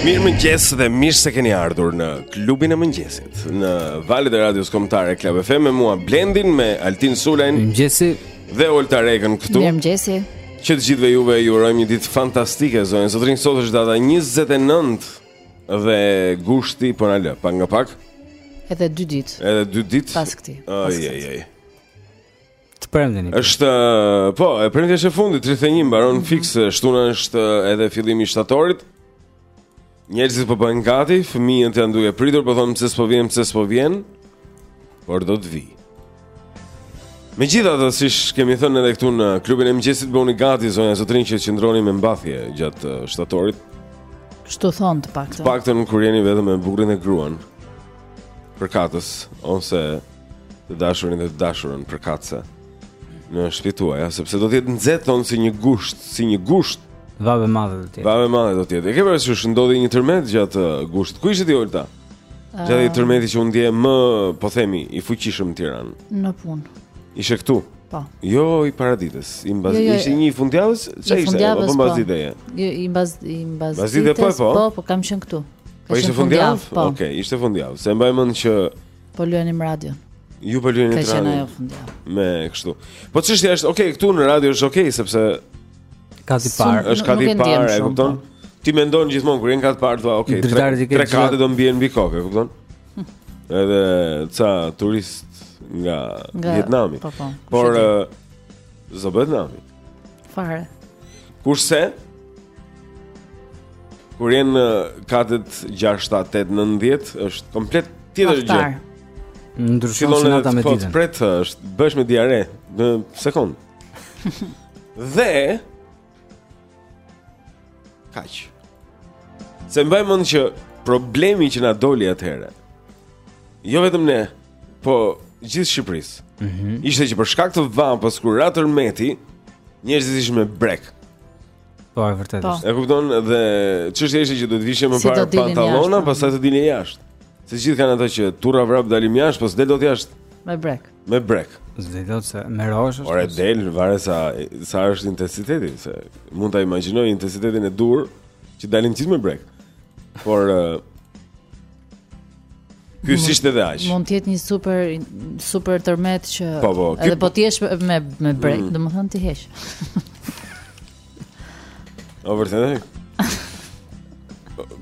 Mirë mëngjes dhe mirë se keni ardhur në klubin e mëngjesit Në valet e radios kombëtare Klab FM me mua Blendin me Altin Sulejn Mëngjesi Dhe Olta Rekën këtu Mirë mëngjesi Që të gjithve juve ju urojmë një ditë fantastike Zonja Zotërinj sot është data 29 dhe gushti për po na lë Pak nga pak Edhe dy ditë Edhe dy ditë Pas këti Oj, oj, oj Të premten. Është po, e premtja është e fundit, 31 mbaron mm -hmm. fiks, e shtuna është edhe fillimi i shtatorit. Njerëzit po bëhen gati, fëmijët janë duke pritur, po thonë se s'po vjen, se s'po vjen, por do të vijë. Megjithatë siç kemi thënë edhe këtu në klubin e mëngjesit Bëhuni gati zonja zotërinj që të qëndroni me mbathje gjatë uh, shtatorit Kështu thonë të paktën Të paktën kur jeni vetëm me burrin e gruan Përkatës Ose Të dashurin dhe të dashurën përkatëse Në shpitë tuaja Sepse do të jetë nxehtë thonë si një gusht Si një gusht Vapë e madhe do të jetë Vapë e madhe do të jetë E ke parasysh që ndodhi një tërmet gjatë uh, gushtit Ku ishe ti Olta? Uh, gjatë atij tërmetit që u ndje më po themi I fuqishëm në Tiranë Në punë Ishe këtu Po Jo i paradites I mbaz... jo, jo, Ishte një i fundjavës Ça ishte? I fundjavës po jo, I mbaz... I mbaz... Mbasdite po, po Po, po, kam qenë këtu Po ishte fundjavë? Po. Okej, okay, ishte fundjavë. Se mbaj mend që Po lyenim radion. Ju po lyenim radion. Ka qenë ajo fundjavë. Me kështu. Po çështja është, okay, këtu në radio është okay sepse kat i parë, është kat i parë, e kupton? Po. Ti mendon gjithmonë kur je në kat të parë, thua, okay, tre kate do më bien mbi kokë, e kupton? Hm. Edhe ca turistë nga, nga Vietnami. Po, po. Por uh, Zobet Nami. Fare. Kurse kur je në katet 6 7 8 9 10 është komplet tjetër gjë. Ndryshon si nata me ditën. Po pra, është të bëhesh me diare në sekond. Dhe kaq. Se mbaj mend që problemi që na doli atëherë. Jo vetëm ne, Po gjithë Shqipërisë. Mm -hmm. Ishte që për shkak të vapës kur ra tërmeti, njerëzit ishin me brekë. Po, e vërtetë. Po. E kupton dhe çështja ishte që duhet të vishje më së pari pantallona, po. pastaj të dilje jashtë. Se gjithë kanë ato që turra vrap dalim jashtë, po s'del dot jashtë. Me brekë. Me brekë. S'del dot se me rosh është. Ore del, varet sa sa është intensiteti, se mund ta imagjinoj intensitetin e duhur që dalim gjithë me brekë. Por Ky s'ishte dhe aq. Mund të jetë një super super tërmet që po, po, edhe po të jesh me me brekë, mm. domethënë t'i heq. O vërtetë?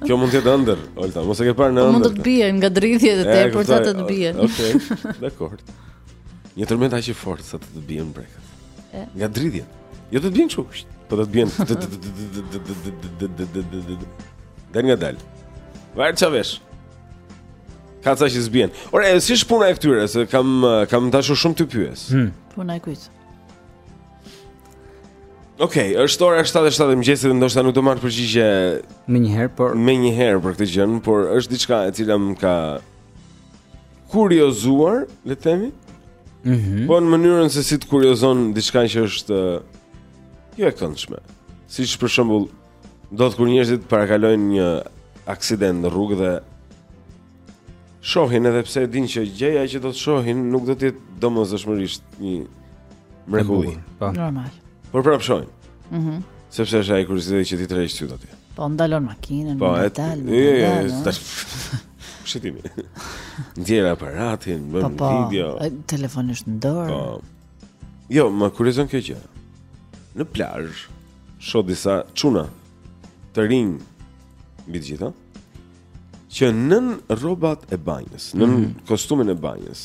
Kjo mund të jetë ëndërr, Olta, mos e ke parë në ëndërr. Mund të të bien nga dridhjet e tepërta të të bien. Okej, dakor. Një tërmet aq i fortë sa të të bien brekët. Nga dridhja. Jo do të bjen çukush. Po do të bjen. Dal nga dal. Vaj çavesh. Ka sa që s'bjen. Ora, si është puna e këtyre? Se kam, kam dashur shumë të pyes. Hmm. Puna e kujt? Ok, është ora 7:07 e mëngjesit, ndoshta nuk do marr përgjigje më njëherë, por më njëherë për këtë gjë, por është diçka e cila më ka kuriozuar, le të themi. Mhm. Mm po në mënyrën se si të kuriozon diçka që është jo e këndshme. Siç për shembull, them kur njerëzit parakalojnë një aksident në rrugë dhe shohin edhe pse e dinë që gjëja që do të shohin nuk do të jetë domosdoshmërisht një mrekulli. Po. Normal. Por prap shohin. Mhm. Mm Sepse është ai kurioziteti që të tërheq ty atje. Po ndalon makinën, po, ndalon. Jo, jo, jo, Shëtimi. Nxjerr aparatin, bën po, po, video. Po, telefoni është në dorë. Po. Jo, më kuriozon kjo gjë. Në plazh shoh disa çuna të rinj mbi të gjitha që nën rrobat e banjës, nën mm -hmm. kostumin e banjës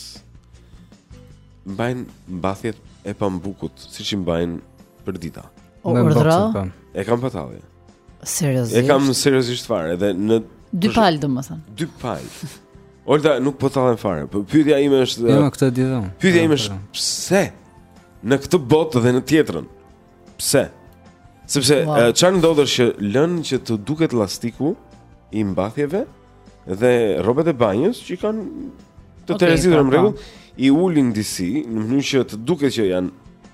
mbajnë mbathjet e pambukut siç i mbajnë përdita. Urdhëro? Po. E kam pa tallje. Mm Seriozisht. E kam seriozisht fare dhe në dy palë domethënë. Dy palë. Olta nuk po tallem fare. Po pyetja ime është Jo, jo, këtë di dhëm. Pyetja ime është pse në këtë botë dhe në tjetrën? Pse? Sepse çfarë wow. ndodh është që lën që të duket llastiku i mbathjeve? Dhe rrobat e banjës që i kanë të okay, terezitur në rregull, i ulin disi në mënyrë që të duket që janë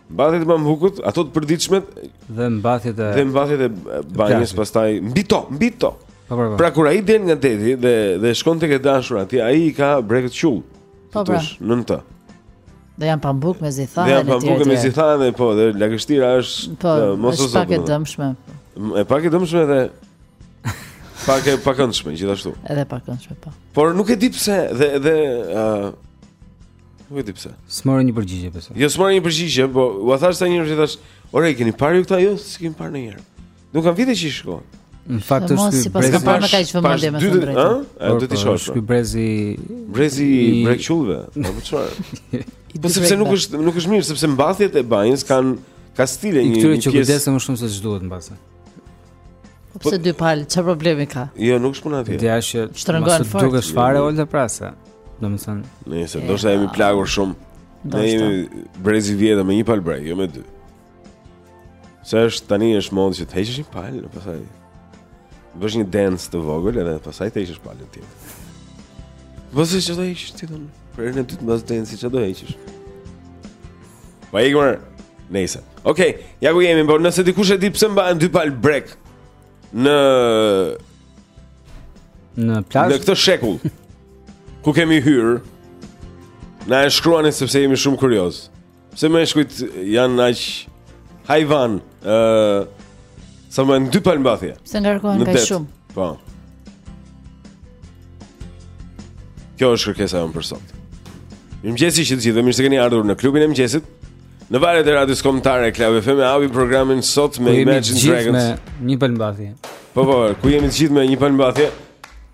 mbathjet e pambukut, ato të përditshmet dhe mbathjet e dhe mbathjet e banjës pastaj mbi to, mbi to. Po, po, po. Pra kur ai del nga deti dhe dhe shkon tek e dashura aty, ai i ka brekët qull. Po pra. Nën të. Dhe janë pambuk me zithane Dhe janë pambuk me zithane dhe po Dhe lagështira është Po, është pak e dëmshme Është pak e dëmshme dhe Pak e pakëndshme, gjithashtu Edhe e pakëndshme, po Por nuk e di pse Dhe, dhe uh, Nuk e di pse S'ke një përgjigje pse Jo, s'kam një përgjigje, po U thashë të një rështë Ore, keni parë ju këta, jo, s'kemi parë në Unë kam vite që i shikoj. Në fakt është ky brezi pa më kaq vëmendje me të drejtë. Ë, do ti shohësh. Ky brezi brezi i brekëqullëve, apo çfarë? Po sepse nuk është nuk është mirë sepse mbathjet e banjës kanë ka stile një pjesë. Këtyre që kujdesen më shumë se ç'duhet mbase. Po, po pse dy palë, çfarë problemi ka? Jo, nuk është puna atje. Ideja është që shtrëngon fort. Duke çfarë Olta prasa. Domethënë, nëse do të jemi plakur shumë. Ne jemi brezi i vjetër me një palë brekë, jo me dy. Se është tani është modë që të heqësh një palë, pastaj bësh një dance të vogël edhe pastaj të heqësh palën ti Vëzë që do heqësh ti dhe në Për e në dytë mbas dance që do heqësh Pa i këmër Nejse Okej, okay, ja ku jemi, por nëse dikush e di pëse mbahen dy palë brekë Në Në plash Në këtë shekull Ku kemi hyrë Na e shkruani sepse jemi shumë kuriozë Pse meshkujt janë aq hajvan, ë uh, sa mbajnë dy palë mbathje. Se ngarkohen kaq shumë. Po. Kjo është kërkesa jonë për sot. Mirëmëngjesi që të gjithëve, mirë se keni ardhur në klubin e mëngjesit. Në valët e radios kombëtare Club FM e hapi programin sot me Imagine Dragons. Me një palë mbathje. Po po, ku jemi të gjithë me një palë mbathje?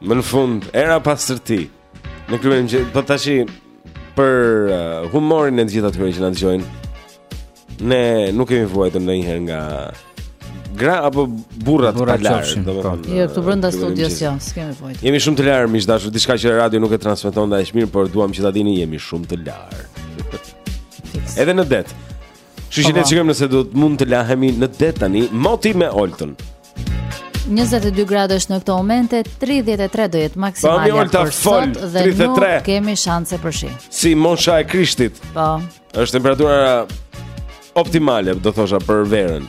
Më në fund, era pastërti. Në klubin po tashi për uh, humorin e të gjitha atyre që na dëgjojnë. Ne nuk kemi vuajtur ndonjëherë nga gra apo burra të palarë, domethënë. Po. Jo, këtu brenda uh, studios jo, s'kemi vuajtur. Jemi shumë të larë, miq të dashur, diçka që radio nuk e transmeton dhe është mirë, por duam që ta dini jemi shumë të larë. Edhe në det. Kështu që ne po. shikojmë nëse do të mund të lahemi në det tani, moti me Oltën. 22 gradë është në këto momente, 33 do jetë maksimale po, për sot dhe 33. nuk kemi shanse për shi. Si mosha e Krishtit. Po. Është temperatura optimale, do thosha për verën.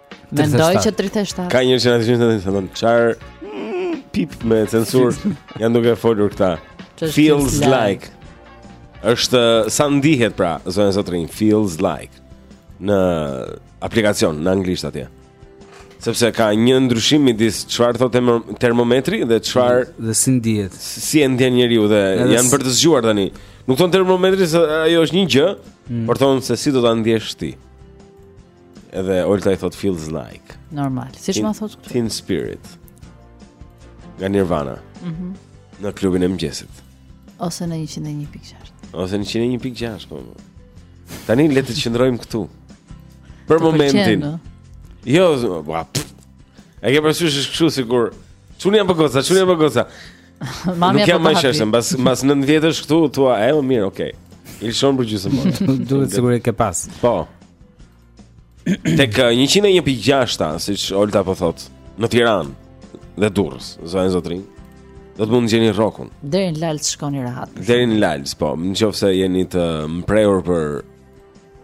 Mendoj që 37. Ka njerëz që na dëgjojnë se thonë çar pip me censurë janë duke folur këta. Feels like. Është sa ndihet pra, zonjën zotrin feels like në aplikacion në anglisht atje. Sepse ka një ndryshim midis çfarë thotë termometri dhe çfarë dhe si ndihet. Si e ndjen njeriu dhe janë për të zgjuar tani. Nuk thotë termometri se ajo është një gjë, mm. por thotë se si do ta ndjesh ti. Edhe Olta i thotë feels like. Normal. Siç ma thotë këtu. Teen Spirit. Nga Nirvana. Mhm. Mm në klubin e mëngjesit. Ose në 101.6. Ose në 101.6, po. Tani le të qëndrojmë këtu. Për momentin. Përqenë, jo, po. E ke parasysh kështu sikur çuni apo goca, çuni apo goca. Mami Nuk jam më shërsë, mbas mbas 9 vjetësh këtu thua, "E, më mirë, okay." Ilshon për gjysmë mor. Duhet sigurisht ke pas. Po. Tek 101.6-ta, eh, siç Olta po thot, në Tiranë dhe Durrës, zonja e zotërinj. Do të mund të gjeni rrokun. Deri në Lalëz shkoni rahat. Deri në Lalëz, po, nëse jeni të mprehur për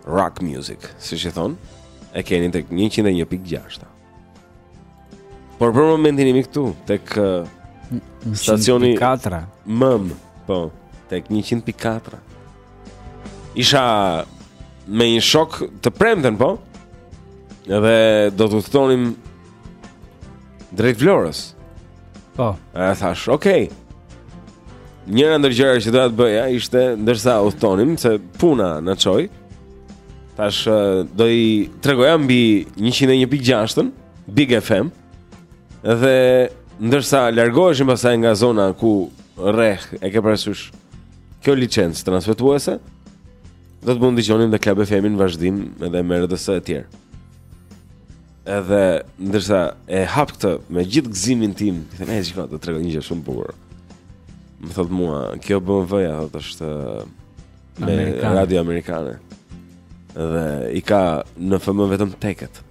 rock music, siç i thon, e keni tek 101.6-ta. Por për momentin jemi këtu tek uh, stacioni 4. Mëm, po, tek 100.4. Isha me një shok të premten, po. Edhe do të udhëtonim drejt Vlorës. Po. E thash, okay. Njëra ndër gjërat që doja të bëja ishte ndërsa udhtonim se puna na çoi. Tash do i tregoja mbi 101.6-ën Big FM. Dhe ndërsa largoheshim pastaj nga zona ku rreh e ke parasysh kjo licencë transmetuese, do të mund të dëgjonim dhe Club FM-in vazhdim edhe me RDS e tjerë. Edhe ndërsa e hap këtë me gjithë gëzimin tim, i them, "Ej, shiko, do të tregoj një gjë shumë të bukur." Më thot mua, "Kjo BMW-ja thot është me Amerikane. radio amerikane." Dhe i ka në FM vetëm teket.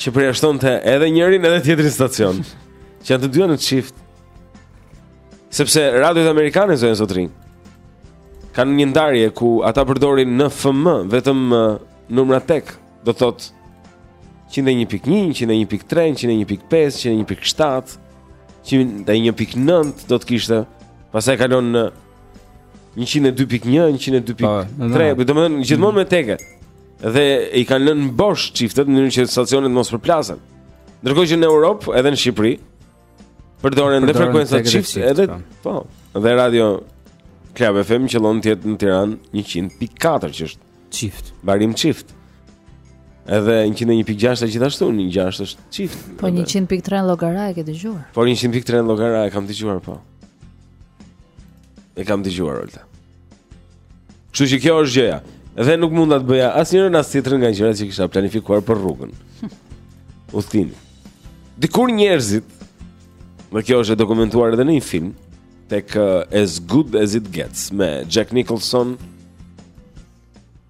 që përjashtonte edhe njërin edhe tjetrin stacion. që janë të dyja në çift. Sepse radiot amerikane zonja e zotërinj kanë një ndarje ku ata përdorin në FM vetëm uh, Numra tek do të thotë 101.1, 101.3, 101.5, 101.7, 101.9 do të kishte. Pastaj kalon në 102.1, 102.3, domethënë gjithmonë me teke. Dhe i kanë lënë bosh çiftet në mënyrë që stacionet mos përplasen. Ndërkohë që në Europë, edhe në Shqipëri, përdoren dhe frekuenca çift, edhe po. po, dhe radio Club FM qëllon të jetë në Tiranë 100.4 që është Çift. Mbarim çift. Edhe 101.6 gjithashtu, 106 është çift. Po 100.3 në Llogara e ke dëgjuar? Po 100.3 në Llogara e kam dëgjuar po. E kam dëgjuar Olta. Kështu që kjo është gjëja. Dhe nuk mund dot të bëja as njërën as tjetrën nga gjërat që kisha planifikuar për rrugën. Udhëtim. Dikur njerëzit, dhe kjo është e dokumentuar edhe në një film, tek uh, As Good As It Gets me Jack Nicholson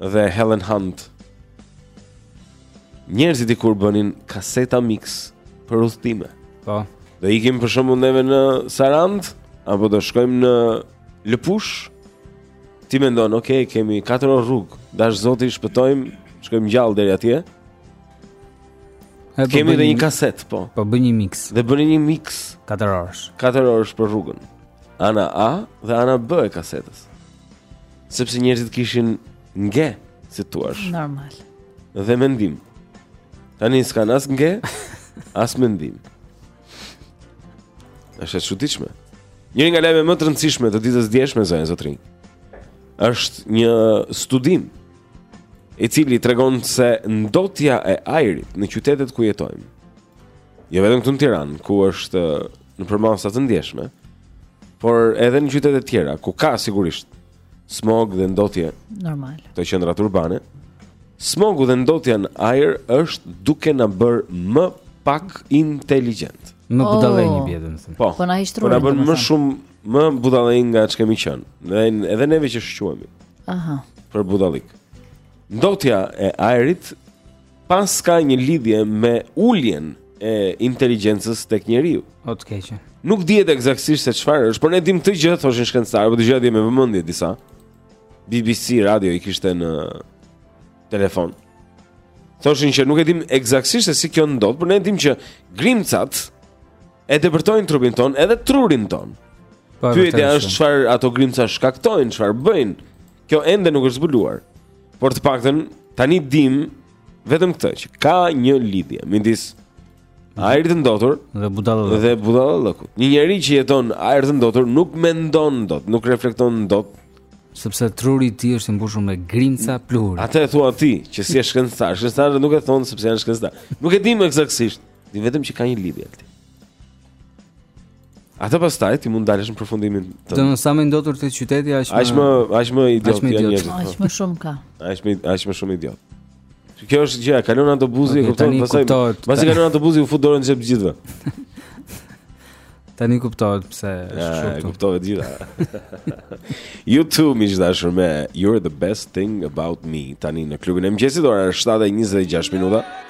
dhe Helen Hunt. Njerëzit dikur bënin kaseta mix për udhëtime. Po. Do ikim për shembull neve në Sarandë apo do shkojmë në Lëpush. Ti mendon, ok, kemi 4 orë rrugë, dashtë Zoti shpëtojmë, shkojmë gjallë deri atje. He, po Kemi dhe një kasetë, po. Po bëj një mix. Dhe bëni një mix 4 orësh. 4 orësh për rrugën. Ana A dhe Ana B e kasetës. Sepse njerëzit kishin nge, si thua. Normal. Dhe mendim. Tani s'ka as nge, as mendim. Është e çuditshme. Një nga lajmet më të rëndësishme të ditës së djeshme zonja zotërinj. Është një studim i cili tregon se ndotja e ajrit në qytetet ku jetojmë. Jo vetëm këtu në Tiranë, ku është në përmasa të ndjeshme, por edhe në qytete të tjera ku ka sigurisht smog dhe ndotje normal. Këto qendrat urbane, smogu dhe ndotja në ajër është duke na bërë më pak inteligjent. Më oh. budallenj oh. bie domethënë. Po. Po na ik truri. Po na bën më shumë më budallenj nga ç'kemi qenë. Dhe edhe neve që shquhemi. Aha. Për budallallëk. Ndotja e ajrit paska një lidhje me uljen e inteligjencës tek njeriu. O të keqe. Nuk dihet ekzaktësisht se çfarë është, por ne dimë këtë gjë, thoshin shkencëtarë, po dëgjoja dje me vëmendje disa. BBC radio i kishte në telefon. Thoshin që nuk e dimë ekzaktësisht se si kjo ndodh, por ne dimë që grimcat e depërtojnë trupin tonë, edhe trurin tonë. Po, Pyetja është çfarë ato grimca shkaktojnë, çfarë bëjnë. Kjo ende nuk është zbuluar. Por të paktën tani dimë vetëm këtë që ka një lidhje midis Ajrit të ndotur dhe budallallëkut dhe budallallëkut. Një njeri që jeton në ajër të ndotur nuk mendon dot, nuk reflekton dot sepse truri i tij është i mbushur me grimca pluhuri. Atë e thua ti, që s'je shkencëtar, shkencëtarët nuk e thonë sepse janë shkencëtarë. Nuk e dimë ekzaktësisht, dimë vetëm që ka një lidhje aty. Atë pastaj ti mund dalësh në përfundimin tënd. Do të sa më ndotur të jetë qyteti aq më aq më aq më idiot ti je. Aq më shumë ka. Aq më aq më shumë idiot. Kjo është gjëja, kalon autobusi, okay, kupton, pastaj pasi kalon autobusi u fut dorën në xhep të gjithëve. Tani kuptohet pse është kështu. Ja, kuptohet gjitha. U2, të dashur, me You're the best thing about me. Tani në klubin e mëngjesit ora është 7 e 26 minuta.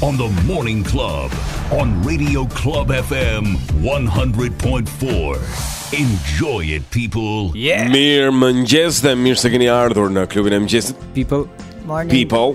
on the morning club on radio club fm 100.4 enjoy it people yeah. mirëmëngjes dhe mirë se keni ardhur në klubin e mëngjesit people morning people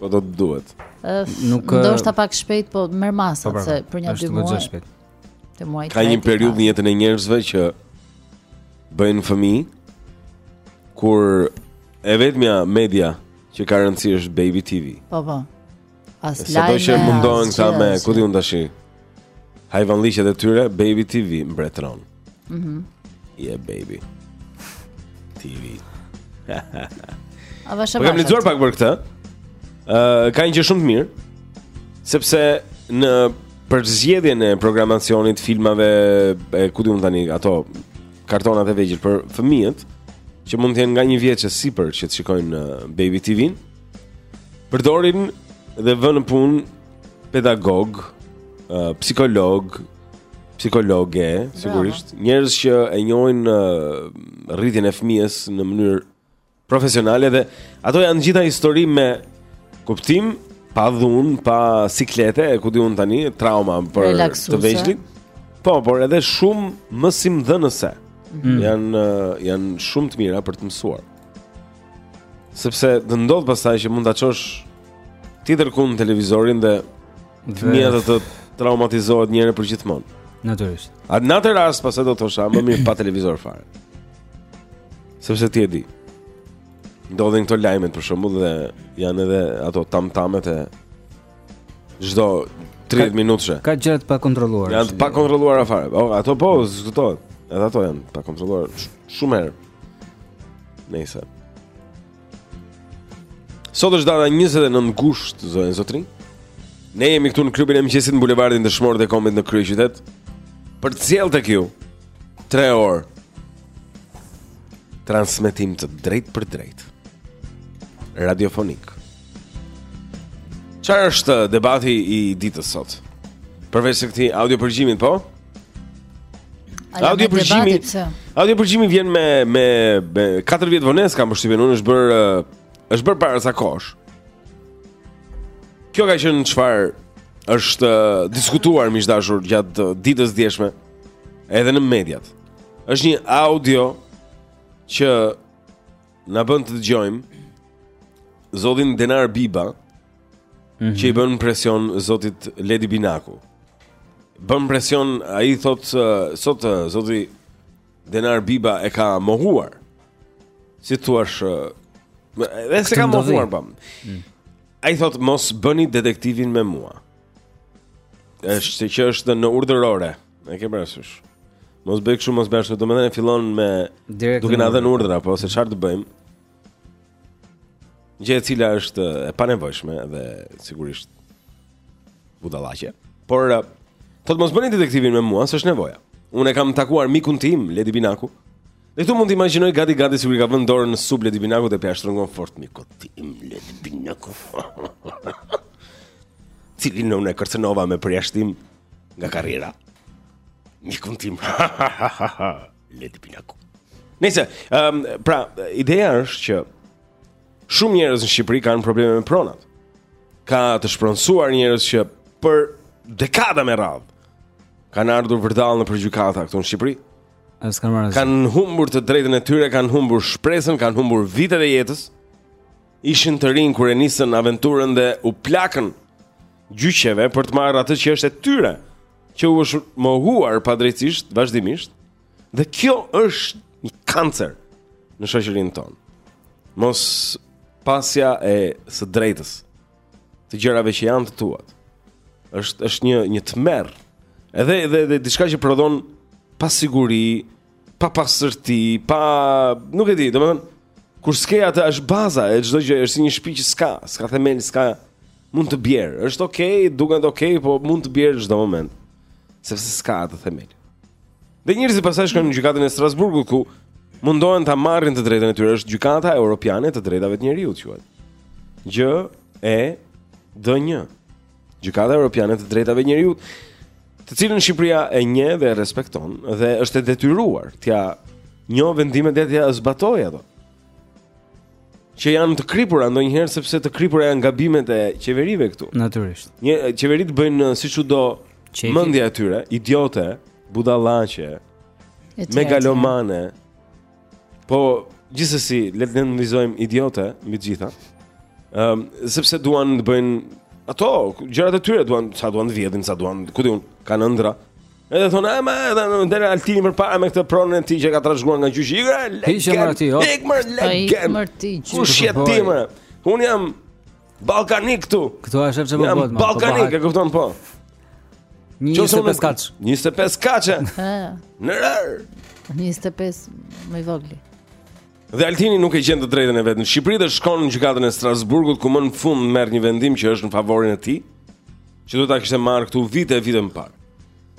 Po do të duhet. Ndoshta pak shpejt, po merr masat po, pra, se për një dy muaj. Tre muaj. Ka një periudhë në jetën e njerëzve që bëjnë fëmijë kur e vetmja media që ka rëndësi është Baby TV. Po po. As lajme. Sa do të mundohen këta me, ku di unë tash, hajvanllëqet e tyre, Baby TV mbretëron. Mhm. Mm yeah Baby TV. Avash avash. Po kam lexuar pak për këtë. Ë uh, ka një gjë shumë të mirë sepse në përzgjedhjen e programacionit, filmave, e ku di unë tani ato kartonat e vegjël për fëmijët që mund të jenë nga një vjeç e sipër që të shikojnë në uh, Baby TV-n. Përdorin dhe vënë në punë pedagogë, uh, psikologë, psikologe, sigurisht, njerëz që e njohin uh, rritjen e fëmijës në mënyrë profesionale dhe ato janë të gjitha histori me kuptim, pa dhunë, pa siklete, e ku di unë tani, trauma për Relaksuese. të vegjëlit. Po, por edhe shumë mësimdhënëse. Mm -hmm. Janë uh, janë shumë të mira për të mësuar. Sepse të ndodh pastaj që mund ta çosh tjetërkund televizorin dhe Fëmija do të traumatizohet njëherë përgjithmonë. Natyrisht. A në atë rast pastaj do të thosha më mirë pa televizor fare. Sepse ti e di. Ndodhin këto lajmet për shembull dhe janë edhe ato tamtamet e çdo 30 minutëshi. Ka gjëra të pakontrolluara. Janë të pakontrolluara fare. O, ato po, s'diskutohet. Edhe ato janë të pakontrolluara shumë herë. Nëse Sot është data 29 gusht, zonja e zotërinj. Ne jemi këtu në klubin e mëngjesit në bulevardin Dëshmorët e Kombit në kryeqytet. Për të sjellë tek ju 3 orë transmetim të drejtpërdrejtë. Radiofonik. Çfarë është debati i ditës sot? Përveçse këtij audiopërgjimit, po? Audiopërgjimi, audiopërgjimi vjen me, me, me 4 vjet vonesë. Kam përshtypjen unë, është bërë, është bërë para ca kohësh. Kjo ka qenë çfarë është diskutuar miq të dashur gjatë ditës së djeshme edhe në mediat. Është një audio që na bën të dëgjojmë zotin Denar Biba, mm -hmm. që i bën presion zotit Ledi Bianku. Bën presion, ai thotë sot zoti Denar Biba e ka mohuar. Si thua është Dhe s'e ka mohuar bëm. Mm. Ai thotë mos bëni detektivin me mua. E sheh se që është në urdhërore. E ke parasysh? Mos bëj kështu, mos bësh kështu. Domethënë fillon me duke na dhënë urdhra, po se çfarë të bëjmë? Gjë e cila është e panevojshme dhe sigurisht budallaqe. Por eh, thotë mos bëni detektivin me mua, s'është nevoja. Unë kam takuar mikun tim, Ledi Binaku. Dhe këtu mund të imagjinoj gati gati sikur i ka vënë dorën në sup Ledi Binaku dhe po ia shtrëngon fort mikut tim, Ledi Binaku. Cilin unë e kërcënova me përjashtim nga karriera. Mikun tim. Ledi Binaku. Nëse, um, pra, ideja është që shumë njerëz në Shqipëri kanë probleme me pronat. Ka të shpronësuar njerëz që për dekada me radhë kanë ardhur vërdall nëpër gjykata këtu në Shqipëri. Kanë humbur të drejtën e tyre, kanë humbur shpresën, kanë humbur vitet e jetës. Ishin të rinj kur e nisën aventurën dhe u plakën gjyqeve për të marrë atë që është e tyre që u është mohuar padrejtësisht vazhdimisht dhe kjo është një kancer në shoqërinë tonë. Mospasja e së drejtës të gjërave që janë të tuat. Është është një një tmerr. Edhe edhe edhe diçka që prodhon pasiguri, pa pastërti, pa nuk e di, domethënë kur s'ke atë është baza e çdo gjëje, është si një shtëpi që s'ka, s'ka themel, s'ka mund të bjerë. Është okay, duket okay, po mund të bjerë çdo moment. Sepse s'ka atë themel. Dhe njerëzit pastaj shkojnë në gjykatën e Strasburgut ku mundohen ta marrin të drejtën e tyre, është gjykata europiane e të drejtave të njeriut quhet. GJEDNJ. Gjykata Europiane të Drejtave të Njeriut, të cilën Shqipëria e njeh dhe e respekton dhe është e detyruar t'ia njohë vendimet dhe t'ia zbatojë ato. Që janë të kripura ndonjëherë sepse të kripura janë gabimet e qeverive këtu. Natyrisht. Qeveritë bëjnë uh, siç u do qejfi, mendja e tyre, idiote, budallaqe, megalomane, Po, gjithsesi, le të nënvizojmë idiote mbi të gjitha. Ëm, um, sepse duan të bëjnë ato gjërat e tyre, duan sa duan të vjedhin, sa duan, ku di unë, kanë ëndrra. Edhe thonë, "A ma, edhe na del Altini përpara me këtë pronën e tij që e ka trashëguar nga gjyshi." Ikra, hiqe më aty, hop. Ik më Po ik legend. më ti gjysh. Kush je ti më? Unë jam Ballkanik këtu. Këtu është çfarë po bëhet më. Ballkanik, e kupton po. 25 kaç. 25 kaç. Në rër. 25 më vogli. Dhe Altini nuk e gjen të drejtën e vet. Në Shqipëri dhe shkon në gjykatën e Strasburgut ku më në fund merr një vendim që është në favorin e tij, që duhet ta kishte marrë këtu vite e vite më parë.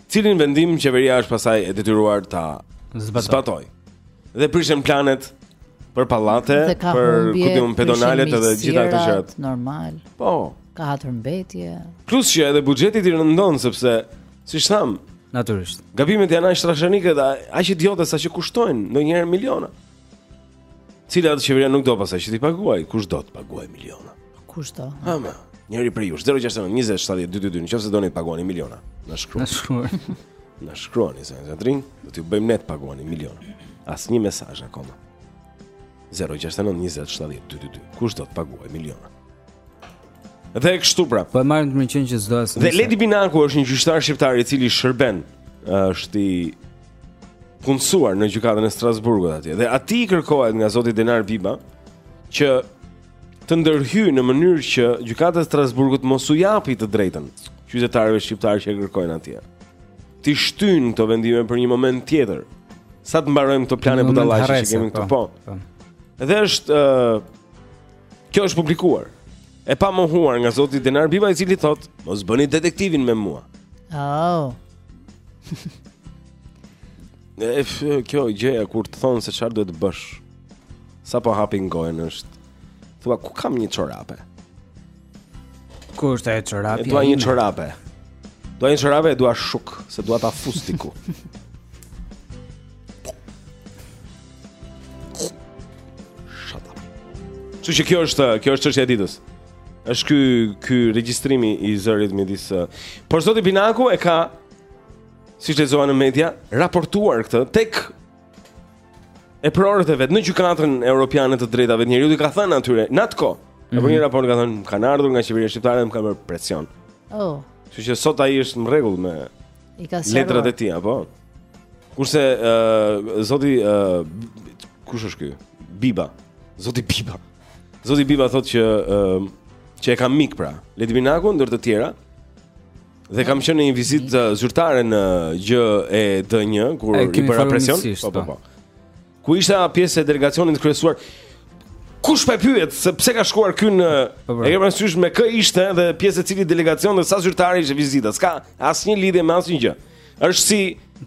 Cilin vendim qeveria është pastaj e detyruar ta zbatoj. zbatoj. Dhe prishen planet për pallate, për ku di unë pedonalet dhe gjitha këto gjërat. Normal. Po. Ka hatërmbetje. Plus që edhe buxhetit i rëndon sepse siç thamë, natyrisht. Gabimet janë aq trashanike dhe aq idiote saqë kushtojnë ndonjëherë miliona. Cila atë qeveria nuk do pasaj që t'i paguajë, kush do të paguaj miliona? Kush do? Ha, ma, njëri prej jush, 069, 20, 70, 22, në qoftë se doni të paguani miliona, na shkruani. Na shkruani. na shkruani, i sajnë zëndrin, do t'ju bëjmë ne t'paguani miliona. Asnjë mesazh akoma. 069, 20, 70, 22, kush do të paguajë miliona? Dhe kështu pra. Po e marrim të mirëqenë që s'do as. Dhe Ledi Binaku është një gjyqtar shqiptar i cili shërben, është i punësuar në gjykatën e Strasburgut atje. Dhe atij i kërkohet nga zoti Denar Biba që të ndërhyjë në mënyrë që gjykata e Strasburgut mos u japë të drejtën qytetarëve shqiptarë që e kërkojnë atje. T'i shtyjë këto vendime për një moment tjetër. Sa të mbarojmë këto plane budallaqe që kemi këtu, po. po. Dhe është uh, kjo është publikuar. E pamohuar nga zoti Denar Biba i cili thotë, "Mos bëni detektivin me mua." Oh. E kjo gjëja kur të thonë se çfarë duhet të bësh. Sapo hapin gojën është. Thua ku kam një çorape? Ku është ajo çorape? Dua një çorape. Dua një çorape, e dua shuk, se dua ta fus diku. Shut up. Kshu që kjo është, kjo është çështja e ditës. Është ky ky regjistrimi i zërit midis uh, Por zoti Binaku e ka siç lexova në media raportuar këtë tek eprorët e vet në gjykatën europiane të të drejtave të njeriut i ka thënë atyre n'at kohë. Mm -hmm. Apo një mhm. raport ka thënë kanë ardhur nga qeveria shqiptare dhe më kanë bërë presion. Oh. Kështu që sot ai është në rregull me i ka letrat e tij apo. Kurse uh, zoti uh, kush është ky? Biba. Zoti Biba. Zoti Biba thotë që uh, që e kam mik pra, Ledi Binakun ndër të tjera. Dhe kam qenë në një vizitë uh, zyrtare në GJEDNJ kur e, i bëra presion. Po, po, po, po. Ku isha pjesë e delegacionit të kryesuar Kush po pyet se pse ka shkuar ky në po, po. e kemi parasysh me kë ishte dhe pjesë e cilit delegacion dhe sa zyrtare ishte vizita. S'ka asnjë lidhje me asnjë gjë. Është si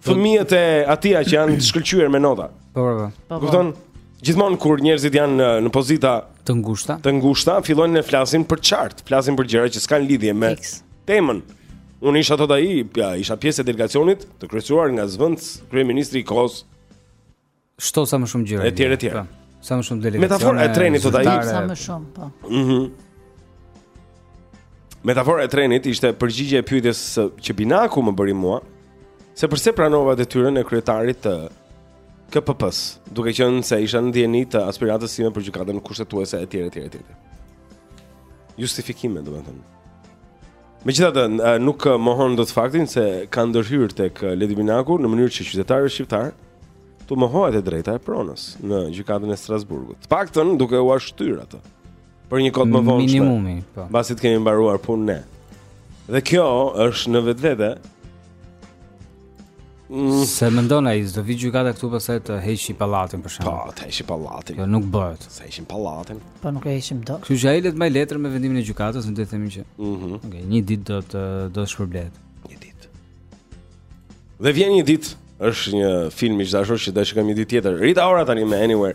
fëmijët e atia që janë të shkëlqyer me nota. Po po. po. Kupton? Gjithmonë kur njerëzit janë në, në pozita të ngushta, të ngushta fillojnë të flasin përçart, flasin për gjëra që s'kanë lidhje me Fix. temën. Unë isha thotë ai, ja, isha pjesë e delegacionit të kryesuar nga zëvendëskryeministri i kohës. Shto sa më shumë gjëra. Etj etj. Po, sa më shumë delegacione. Metafora e trenit thotë ai. Sa më shumë, po. Mhm. Mm Metafora e trenit ishte përgjigjja e pyetjes që Binaku më bëri mua, se përse pranova detyrën e kryetarit të KPP-së, duke qenë se isha në dijeni të aspiratës sime për gjykatën kushtetuese etj etj etj. Justifikime, domethënë. Megjithatë, nuk mohon dot faktin se ka ndërhyrë tek Ledi Bianku në mënyrë që qytetarëve shqiptarë t'u mohohet e drejta e pronës në gjykatën e Strasburgut. Të paktën duke ua shtyrë atë. Për një kohë më vonë. Minimumi, po. Mbasi të kemi mbaruar punën ne. Dhe kjo është në vetvete. Mm. Se mendon ai, do vi gjykata këtu pastaj të heqi pallatin për shkak. Po, të heqi pallatin. Jo, nuk bëhet. S'e heqim pallatin. Po nuk e heqim dot. Kështu që ai le t'mbajë letër me vendimin e gjykatës, ne do të themi që. Mhm. Mm Okej, okay, një ditë do të do të shpërblehet. Një ditë. Dhe vjen një ditë, është një film i dashur që do të shikojmë një ditë tjetër. Rita Ora tani me Anywhere.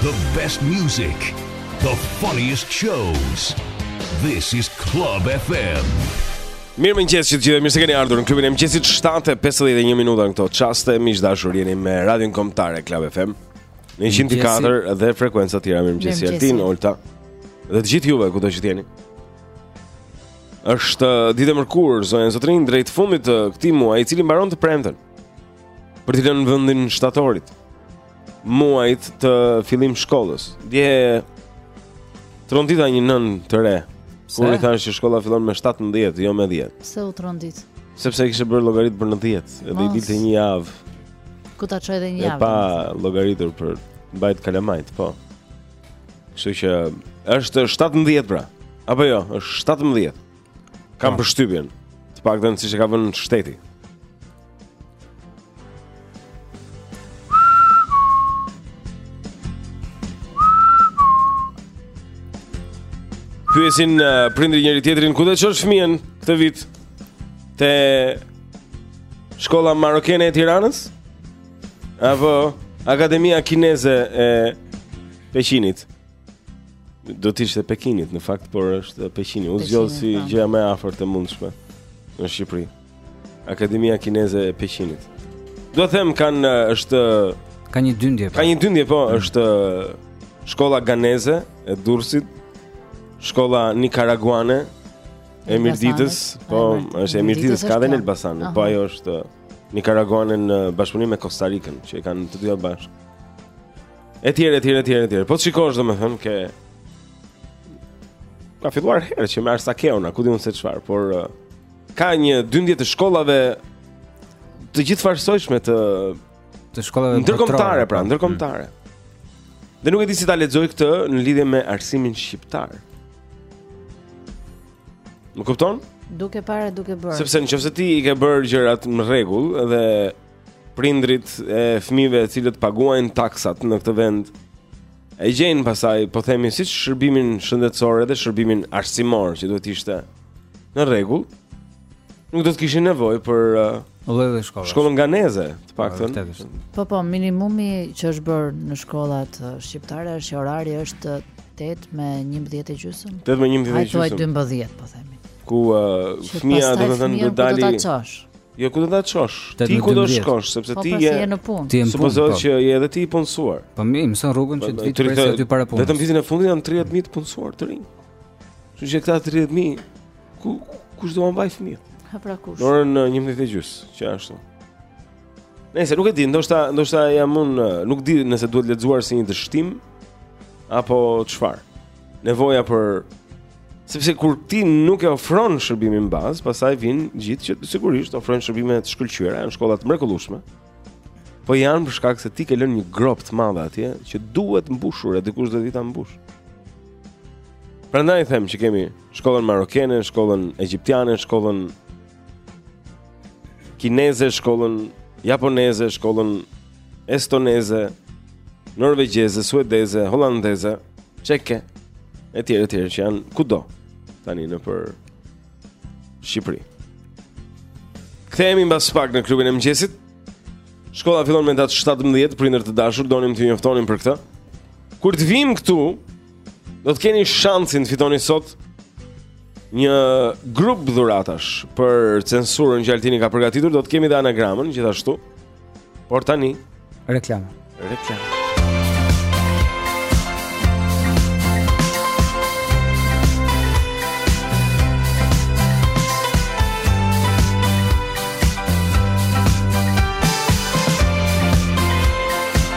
The best music, the funniest shows. This is Club FM. Mirëmëngjes të gjithë, mirë se keni ardhur në klubin e mëngjesit 7:51 minuta në këto çaste, miq të dashur, jeni me Radion Kombëtare Club FM. Në 104 dhe frekuenca të tjera, mirëmëngjesi Altin, Olta. Dhe të gjithë juve kudo që të jeni. Është uh, ditë e mërkurë, zonja e zotërinj, drejt fundit të këtij muaji, i cili mbaron të premten. Për t'i lënë vendin shtatorit. muajit të fillimit të shkollës. Dje trondita një nënë të re. Kur i thashë që shkolla fillon me 17, jo me 10. Pse u trondit? Sepse kishte bërë llogaritë për në 10, edhe i dilte një javë. Ku ta çoj edhe një javë? Pa llogaritur për mbajt kalamajtë, po. Kështu që është 17 pra. Apo jo, është 17. Kam po. përshtypjen. Të paktën siç e ka vënë shteti. Pyesin uh, prindërit njëri tjetrin ku do të çosh fëmijën këtë vit te shkolla marokene e Tiranës? Apo Akademia Kineze e Peqinit? Do të ishte Pekinit në fakt, por është Peqini. U zgjodh si po. gjëja më e afërt e mundshme në Shqipëri. Akademia Kineze e Peqinit. Do të them kanë është ka një dyndje. Po. Ka një dyndje po, mm. është shkolla ganeze e Durrësit, shkolla nikaraguane e Mirditës, po është e Mirditës ka dhe në Elbasan, po ajo është nikaraguane në bashkëpunim me Kostarikën, që i kanë të dyja bashkë. Etj, etj, etj, etj. Po të shikosh domethënë ke ka filluar herët që me Arsakeion, a ku di unë se çfarë, por uh, ka një dyndje të shkollave të gjithfarësojshme të të shkollave ndërkombëtare, pra, po. ndërkombëtare. Mm. Dhe nuk e di si ta lexoj këtë në lidhje me arsimin shqiptar. Më kupton? Duke parë duke bërë. Sepse nëse ti i ke bërë gjërat në rregull dhe prindërit e fëmijëve të cilët paguajnë taksat në këtë vend e gjejnë pastaj, po themi siç shërbimin shëndetësor edhe shërbimin arsimor që duhet të ishte në rregull, nuk do të kishin nevojë për lloj uh, shkollë. Shkollën ganeze, të paktën. Po po, minimumi që është bërë në shkollat uh, shqiptare është që orari është 8 me 11 e gjysmë. 8 me 11 e gjysmë. Ai thua 12, po themi. Ku uh, fëmija do të thënë do dali. Jo ku do ta çosh? Ti ku do shkosh sepse po, ti je në punë. Ti je në punë. Supozohet po. që je edhe ti i punësuar. Po më mëson rrugën që të vi ta pres aty para punës. Vetëm vitin e fundit janë 30000 të punësuar të rinj. Kështu që këta 30000 ku kush do t'i mbajë fëmijët? Ha pra kush. Dorë në 11 e gjys, që ashtu. Nëse nuk e di, ndoshta ndoshta jam un nuk di nëse duhet lexuar si një dështim apo çfarë. Nevoja për Sepse kur ti nuk e ofron shërbimin bazë, pastaj vijnë gjithë që sigurisht ofrojnë shërbime të shkëlqyera, janë shkolla të mrekullueshme. Po janë për shkak se ti ke lënë një gropë të madhe atje që duhet mbushur, e dikush do të ta mbushë. Prandaj them që kemi shkollën marokene, shkollën egjiptiane, shkollën kineze, shkollën japoneze, shkollën estoneze, norvegjeze, suedeze, holandeze, çeke etj etj që janë kudo tani nëpër Shqipëri. Kthehemi mbas pak në klubin e mëngjesit. Shkolla fillon me datë 17 prindër të dashur, donim t'ju njoftonim për këtë. Kur të vijmë këtu, Do të keni shansin të fitoni sot një grup dhuratash për censurën që Altini ka përgatitur, do të kemi dhe anagramën gjithashtu. Por tani, reklama. Reklama.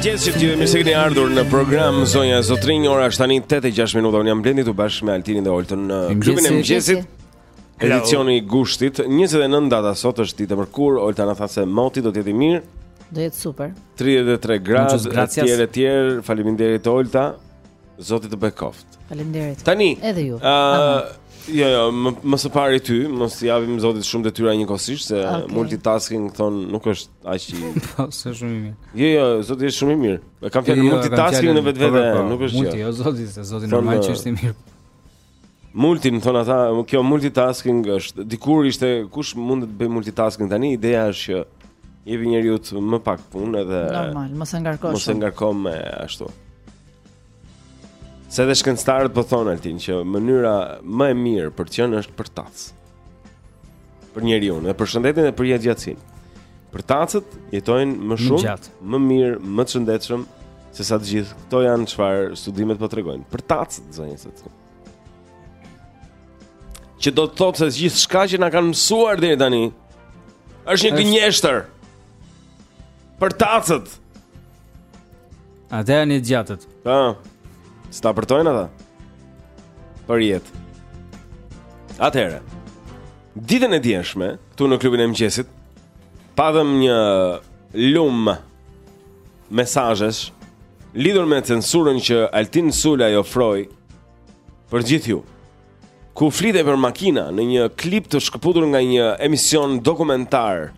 mëngjes të gjithëve, mirë se keni ardhur në program zonja zotërinj, ora është tani 8:06 minuta. Unë jam Blendi këtu bashkë me Altinin dhe Oltën në klubin e mëngjesit. Edicioni i gushtit, 29 data sot është ditë e mërkurë, Olta na tha se moti do të jetë i mirë. Do jetë super. 33 gradë, etj etj. Faleminderit Olta. Zoti të bekoftë. Faleminderit. Tani. Edhe ju. Ëh, jo, jo, më, më së pari ty, mos i japim Zotit shumë detyra njëkohësisht se okay. multitasking thonë nuk është aq i. Po, është shumë i mirë. Jo, jo, Zoti është shumë i mirë. E kam fjalën jo, jo, multitasking në vetvete, po, po, po. nuk është. Multi, jo, Zoti, se Zoti normal që është i mirë. Multin thon ata, kjo multitasking është dikur ishte kush mund të bëj multitasking tani ideja është që jepi njeriut më pak punë edhe normal, mos e ngarkosh. Mos e ngarkom me ashtu. Se dhe shkencëtarët po thonë Altin që mënyra më e mirë për të qenë është përtac. për njeriun, dhe për shëndetin dhe për jetëgjatësinë. Përtacët jetojnë më shumë, më mirë, më të shëndetshëm se sa të gjithë. Këto janë çfarë studimet po tregojnë. Përtacët zonjës atë. Që do të thotë se gjithçka që na kanë mësuar deri tani është një gënjeshtër. Përtacët. Ata dhe janë jetëgjatët Ta, s'ta përtojnë ata Për jetë Atëherë Ditën e djeshme, këtu në klubin e mëngjesit Patëm një lumë mesazhesh Lidur me censurën që Altin Sula i ofroi Për gjithë ju ku flitej për makina në një klip të shkëputur nga një emision dokumentar.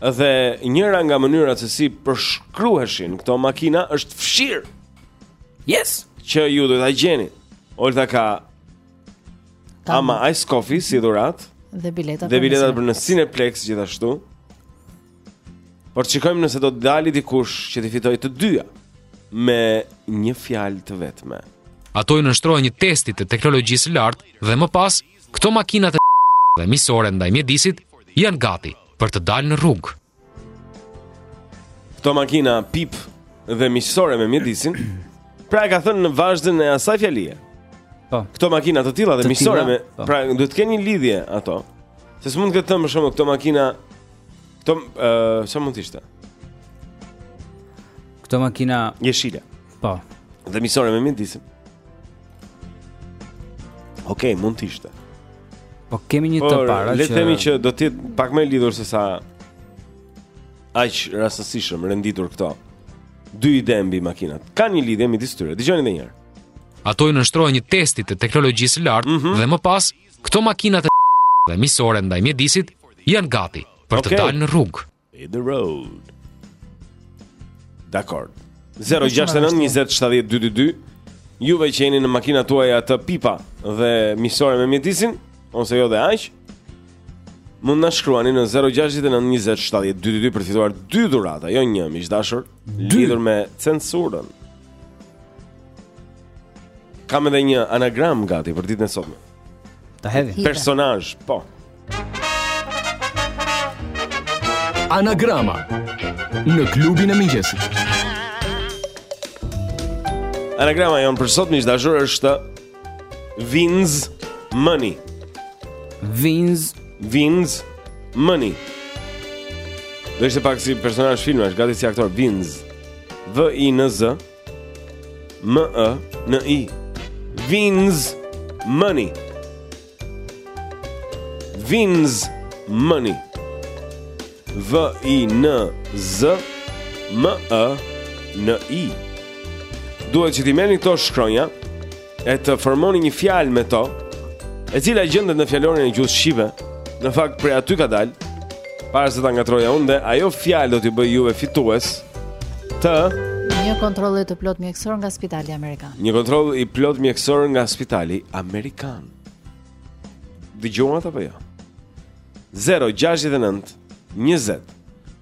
Dhe njëra nga mënyrat se si përshkruheshin këto makina është fshirë. Yes, që ju do ta gjeni. Olta ka Ama Ice Coffee si dhuratë dhe biletat dhe biletat për në Cineplex gjithashtu. Por shikojmë nëse do të dali dikush që t'i fitojë të dyja me një fjalë të vetme. Ato i nënshtrohen një testi të teknologjisë së lartë dhe më pas këto makina të dhe miqësore ndaj mjedisit janë gati për të dalë në rrugë. Këto makina pip dhe miqësore me mjedisin, pra e ka thënë në vazhdën e asaj fjalie. Po. Këto makina të tilla dhe miqësore me, po. pra duhet të kenë një lidhje ato. Se s'mund të them për shembull këto makina Këto uh, sa mund të ishte? Këto makina jeshile. Po. Dhe miqësore me mjedisin. Okej, okay, mund të ishte. Po kemi një të para që Le të themi që do të jetë pak më e lidhur se sa aq rastësisht renditur këto. Dy ide mbi makinat. Ka një lidhje midis tyre. Dëgjoni edhe një herë. Ato i nënshtrohen një testi të teknologjisë së lartë mm -hmm. dhe më pas Këto makina të dhe miqësore ndaj mjedisit janë gati për të dalë në rrugë. In the road. Dakor. 069 20 70 222. Juve që jeni në makinat tuaja të pipa dhe miqësore me mjedisin ose jo dhe aq, mund na shkruani në 0692070222 për të fituar dy dhurata, jo një, miq të dashur, lidhur me censurën. Kam edhe një anagram gati për ditën e sotme. Ta hedhim. Personazh, po. Anagrama në klubin e mëngjesit. Anagrama jonë për sot miq të dashur është Vinz Mëni. Vinz Vinz Mëni. Do ishte pak si personazh filmash, gati si aktor Vinz. V I N Z. M Ë N I Vinz Mëni Vinz Mëni V I N Z M Ë N I Duhet që t'i merrni këto shkronja e të formoni një fjalë me to, e cila gjendet në fjalorin e gjuhës shqipe. Në fakt prej aty ka dalë. Para se ta ngatroja unë, ajo fjalë do t'i bëjë juve fitues të një kontrolli të plot mjekësor nga Spitali Amerikan. Një kontroll i plot mjekësor nga Spitali Amerikan. Dëgjuat apo jo? Ja? 069 20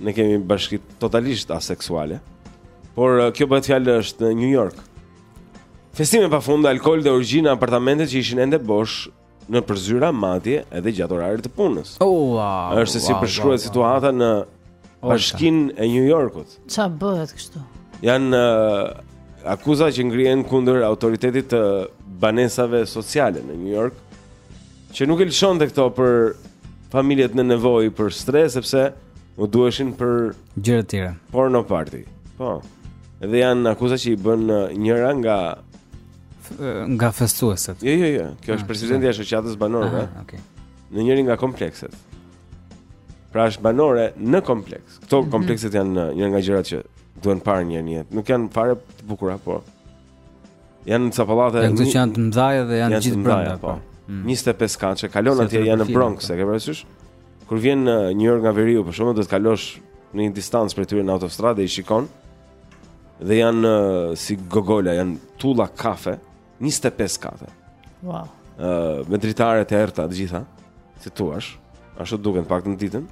Ne kemi bashki totalisht aseksuale. Por eh, kjo bëhet fjalë është në New York. Festime pa fund, alkool dhe orgji në apartamentet që ishin ende bosh nëpër zyra madje edhe gjatë orarit të punës. Oh, wow. Është si përshkruhet wow, situata wow. në bashkinë e New Yorkut. Ça bëhet kështu? Janë uh, eh, akuza që ngrihen kundër autoritetit të banesave sociale në New York. Që nuk e lëshonte këto për familjet në nevojë për strehë sepse u duheshin për gjëra të tjera. Porno party. Po. Dhe janë akuza që i bën njëra nga nga festueset. Jo, jo, jo. Kjo është ah, presidentja e shoqatës së banorëve. Ah, okay. Në njërin nga komplekset. Pra është banore në kompleks. Këto mm -hmm. komplekset janë një nga gjërat që duhen parë në jetë. Nuk janë fare të bukura, po Janë ca pallate. Janë të janë të mëdha dhe janë gjithë brenda po. 25 po. mm. katshe, kalon atje janë në Bronx, po. e ke parasysh? Kur vjen uh, në New York nga veriu, për shkakun do të kalosh në një distancë prej tyre në autostradë dhe i shikon. Dhe janë uh, si gogola, janë tulla kafe, 25 kate. Wow. Ë uh, me dritare të errta të gjitha, si thua, ashtu duken të paktën ditën.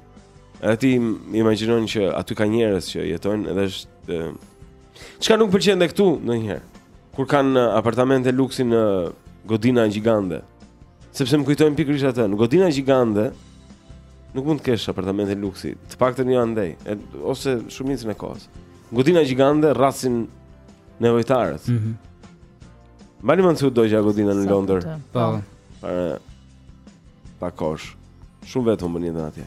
Edhe ti imagjinon që aty ka njerëz që jetojnë edhe është uh, Çka nuk më pëlqen dhe këtu ndonjëherë? Kur kanë uh, apartamente luksi në godina gjigande. Sepse më kujtojnë pikërisht atë, në godina gjigande nuk mund të kesh apartamente luksi, të paktën jo andej, e, ose shumicën e kohës. Në godina gjigande rrasin nevojtarët. Mhm. Mm Mbani mend se u dogj ajo godina në Sa Londër kuptoj. Po. para pak kohësh. Shumë vetë humbën jetën atje.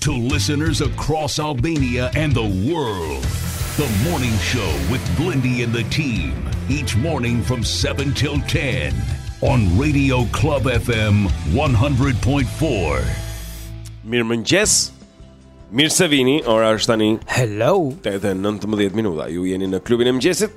To listeners across Albania and the world, the morning show with Blendi and the team, each morning from 7 till 10 on Radio Club FM 100.4. Mirëmëngjes, mirë se vini, ora është tani. Hello! Tetë e 19 minuta, ju jeni në klubin e mëngjesit,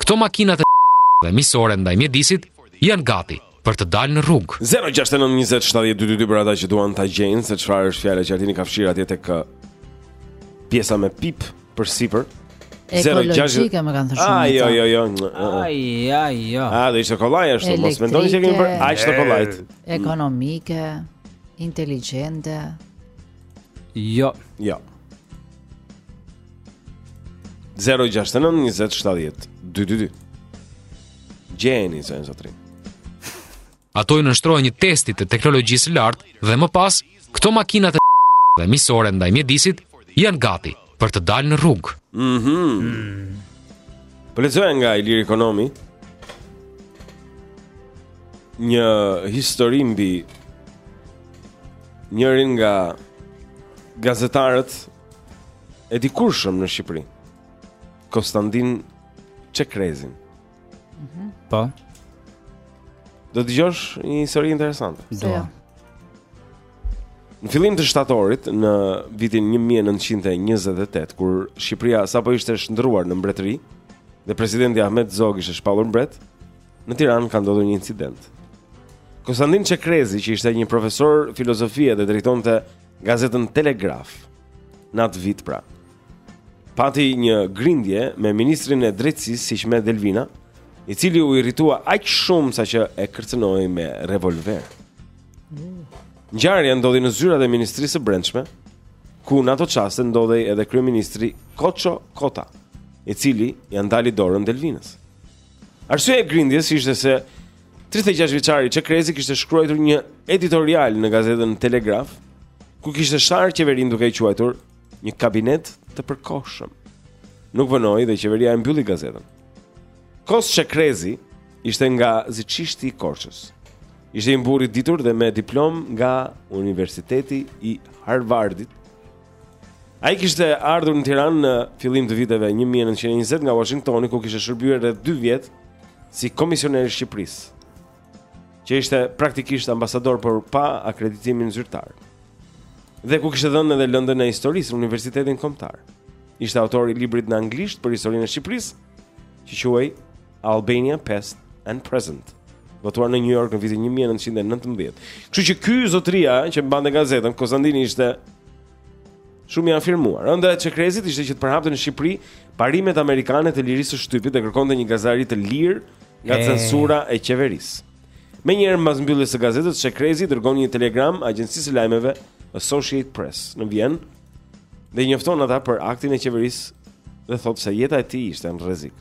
Këto makina të dhe miqësore ndaj mjedisit janë gati për të dalë në rrugë. 069 20 70 222 për ata që duan ta gjejnë se çfarë është fjala që Artini ka fshirë atje tek uh, pjesa me pip përsipër. Ekologjike më kanë thënë shumë. Ai jo jo jo. Ai ai jo. A do ishte kollaj ashtu, mos mendoni se kemi pyetje aq të kollajt. Ekonomike, inteligjente. Jo. Jo. Zero gjashtë nëntë njëzet shtatëdhjetë Dy dy dy Gjeni, zënë zotri Ato i nënshtrohen një testi të teknologjisë së lartë Dhe më pas, këto makina të dhe miqësore ndaj mjedisit Janë gati për të dalë në rrugë mm -hmm. mm. Po lexoj nga Ilir Ikonomi Një histori mbi njërin nga gazetarët e dikurshëm në Shqipëri, Konstandin Çekrezin. Mhm. Po. Do të dëgjosh një histori interesante. Do. Jo. Në fillim të shtatorit në vitin 1928 kur Shqipëria sapo ishte shndërruar në mbretëri dhe presidenti Ahmet Zog ishte shpallur mbret, Në Tiranë ka ndodhur një incident. Konstantin Çekrezi, që ishte një profesor filozofie dhe drejtonte gazetën Telegraf në atë vit pra. Pati një grindje me ministrin e drejtësisë Hiqmet Delvina, i cili u irritua aq shumë saqë e kërcënoi me revolver. Ngjarja ndodhi në zyrat e Ministrisë së Brendshme, ku në ato çaste ndodhej edhe kryeministri Koço Kota, i cili ia ndali dorën Delvinës. Arsyeja e grindjes ishte se 36 vjeçari Çekrezi kishte shkruar një editorial në gazetën Telegraf ku kishte sharë qeverinë duke e quajtur një kabinet të përkohshëm. Nuk vonoi dhe qeveria e mbylli gazetën. Kost Çekrezi ishte nga Ziçishti i Korçës. Ishte një burrë i ditur dhe me diplomë nga Universiteti i Harvardit Ai kishte ardhur në Tiranë në fillim të viteve 1920 nga Washingtoni ku kishte shërbyer rreth 2 vjet si komisioner i Shqipërisë, që ishte praktikisht ambasador por pa akreditimin zyrtar. Dhe ku kishte dhënë edhe lëndën e historisë në Universitetin Kombëtar. Ishte autor i librit në anglisht për historinë e Shqipërisë, që quhej Albania Past and Present. Votuar në New York në vitin 1919. Kështu që ky zotëria që mbante gazetën Konstantini ishte shumë i afirmuar. Ëndrra e Çekrezit ishte që të përhapte në Shqipëri parimet amerikane të lirisë së shtypit dhe kërkonte një gazetari të lirë nga e... censura e qeverisë. Menjëherë mbas mbylljes së gazetës, Çekrezi dërgon një telegram agjencisë së lajmeve Associated Press në Vjenë, dhe i njofton ata për aktin e qeverisë dhe thotë se jeta e tij ishte në rrezik.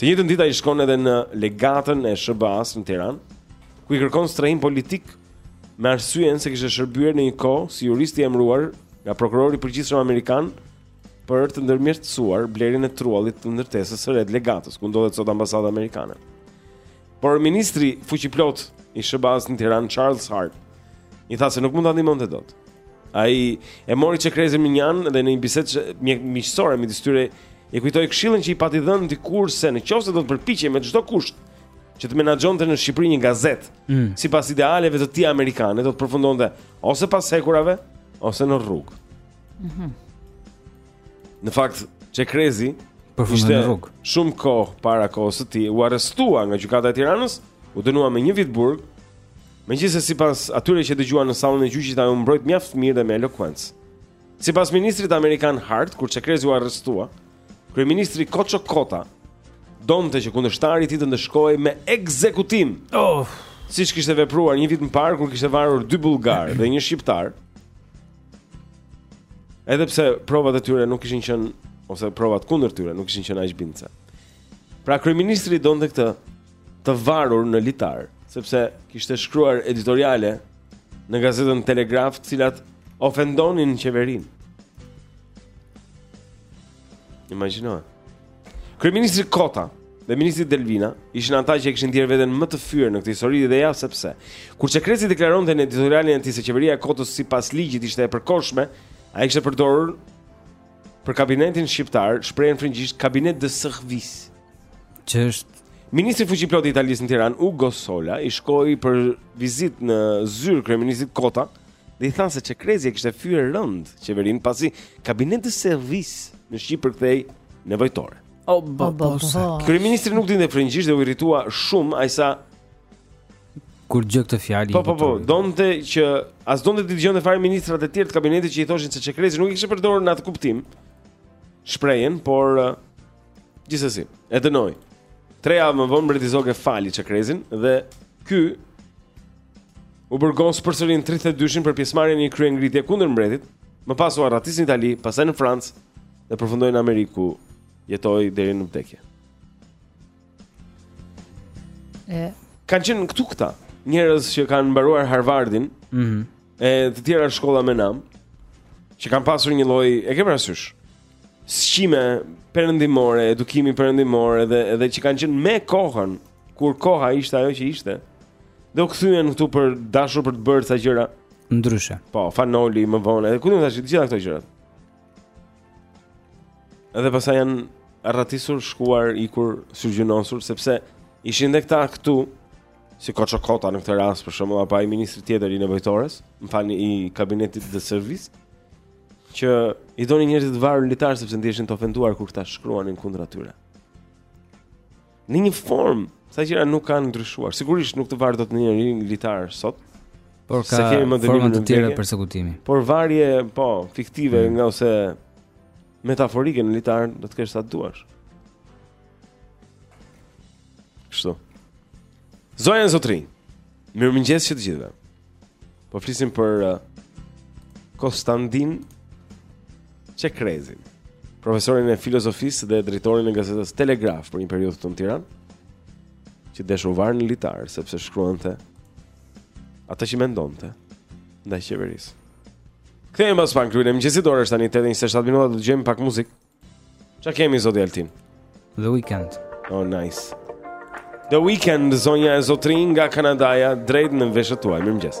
Të njëjtën ditë ai shkon edhe në legatën e SHBA-s në Tiranë, ku i kërkon strehim politik me arsyen se kishte shërbyer në një kohë si jurist i emëruar nga prokurori i përgjithshëm amerikan për të ndërmjetësuar blerjen e truallit të ndërtesës së re të legatës ku ndodhet sot ambasada amerikane. Por ministri fuqiplot i SHBA-s në Tiranë Charles Hart i tha se nuk mund ta ndihmonte dot. Ai e mori Çekrezin mënjanë dhe në një bisedë miqësore midis tyre i kujtoi këshillën që i pati dhënë dikur se në qoftë se do të përpiqej me çdo kusht që të menaxhonte në Shqipëri një gazetë, mm. sipas idealeve të tij amerikane, do të përfundonte ose pas hekurave ose në rrugë. Mhm. Mm Në fakt, Çekrezi ishte në rrugë. Shumë kohë para kohës së tij u arrestua nga gjykata e Tiranës, u dënua me një vit burg. Megjithëse sipas atyre që e dëgjuan në sallën e gjyqit ai u mbrojt mjaft mirë dhe me elokuencë. Sipas ministrit amerikan Hart, kur Çekrezi u arrestua, kryeministri Koço Kota donte që kundërshtari i tij të ndëshkohej me ekzekutim. Oh, siç kishte vepruar një vit më parë kur kishte varur dy bullgarë dhe një shqiptar. Edhe pse provat e tyre nuk kishin qenë ose provat kundër tyre nuk kishin qenë aq bindëse. Pra kryeministri donte këtë të varur në litar, sepse kishte shkruar editoriale në gazetën Telegraf, të cilat ofendonin qeverinë. Imagjino. Kryeministri Kota dhe ministri Delvina ishin ata që e kishin ndier veten më të fyer në këtë histori dhe ja se pse. Kur Çekrezi deklaronte në editorialin e tij se qeveria e Kotës sipas ligjit ishte e përkohshme, ai kishte përdorur për kabinetin shqiptar shprehjen frëngjisht cabinet de service. Që është Ministri fuqiplot i Italisë në Tiranë, Ugo Sola, i shkoi për vizitë në zyrë kryeministrit Kota dhe i tha se Çekrezi e kishte fyer rëndë qeverinë pasi cabinet de service në shqip përkthehej nevojtore. O bo bo. Kryeministri nuk dinte frëngjisht dhe u irritua shumë aq sa kur dëgjoi këtë fjalë. Po po po, donte që as donte të dëgjonte fare ministrat e tjerë të kabinetit që i thoshin se Çekrezi nuk e kishte përdorur në atë kuptim shprehjen, por uh, gjithsesi, e dënoi. Tre javë më vonë mbreti Zog e fali Çekrezin dhe ky u burgos përsëri në 32-shin për pjesëmarrjen në një kryengritje kundër mbretit, më pas u arratis në Itali, pastaj në Francë dhe përfundoi në Amerikë ku jetoi deri në vdekje. E kanë qenë këtu këta, njerëz që kanë mbaruar Harvardin, ëh, mm -hmm. e të tjera shkolla me nam, që kanë pasur një lloj, e ke parasysh? Shqisa perëndimore, edukim perëndimor edhe edhe që kanë qenë me kohën kur koha ishte ajo që ishte. Dhe u kthyen këtu për dashur për të bërë ca gjëra ndryshe. Po, Fan Noli më vonë, edhe ku di unë, të thashë, gjithë këto gjëra. Edhe pastaj janë arratisur, shkuar, ikur, syrgjynosur sepse ishin dhe këta këtu si Koço Kota në këtë rast për shembull apo ai ministri tjetër i nevojtores,, më falni i kabinetit të Serbisë. që i donin njerëzit t'i varnin në litar sepse ndiheshin të ofenduar kur këta shkruanin kundra tyre. Në një formë, sa gjëra nuk kanë ndryshuar. Sigurisht nuk të varë dot njeri në litar sot, por ka forma të tjera persekutimi. Por varje, po, fiktive mm. nga ose metaforike në litar do të kesh sa të duash. Kështu. Zonja, zotërinj. Mirëmëngjes të gjithëve. Po flisim për uh, Kostandin Çekrezin, profesorin e filozofisë dhe drejtorin e gazetës Telegraf për një periudhë këtu në Tiranë, që desh u var në litar sepse shkruante atë që mendonte ndaj qeverisë. Kthehemi pas pak, kryenim gjithë ditën, është tani 8:27 minuta, do dëgjojmë pak muzikë. Ça kemi zoti Altin? The Weekend Oh nice The Weekend zonja e zotërinj nga Kanadaja Drejt e në veshët tuaj Mirëmëngjes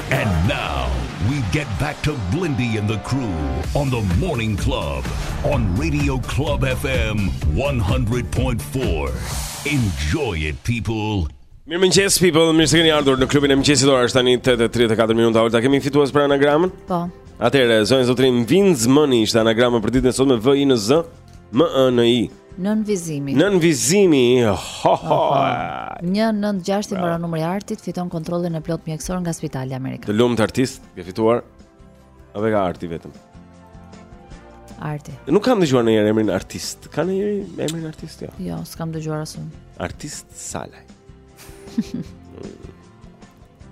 And now we get back to Blendi and the crew on the morning club on Radio Club FM 100.4. Enjoy it people. Mirëmëngjes people, mirë se keni ardhur në klubin e mëngjesit. Ora është tani 8:34 minuta. Olta, kemi fitues për anagramën? Po. Atëherë, zonja, zotërinj, vinzmeni ishte anagrama për ditën e sotme V I N Z. M E N I. Nënvizim. Nënvizim. Ho ho. 196 i mbaron numri Artit, fiton kontrollin e plotë mjekësor nga Spitali Amerikan. Të lumtë Arti, ke fituar. A ka Arti vetëm. Arti. Nuk kam dëgjuar ndonjëherë emrin Artist. Ka ndonjëri emrin Artist jo? Jo, s'kam dëgjuar as unë. Artist Salaj.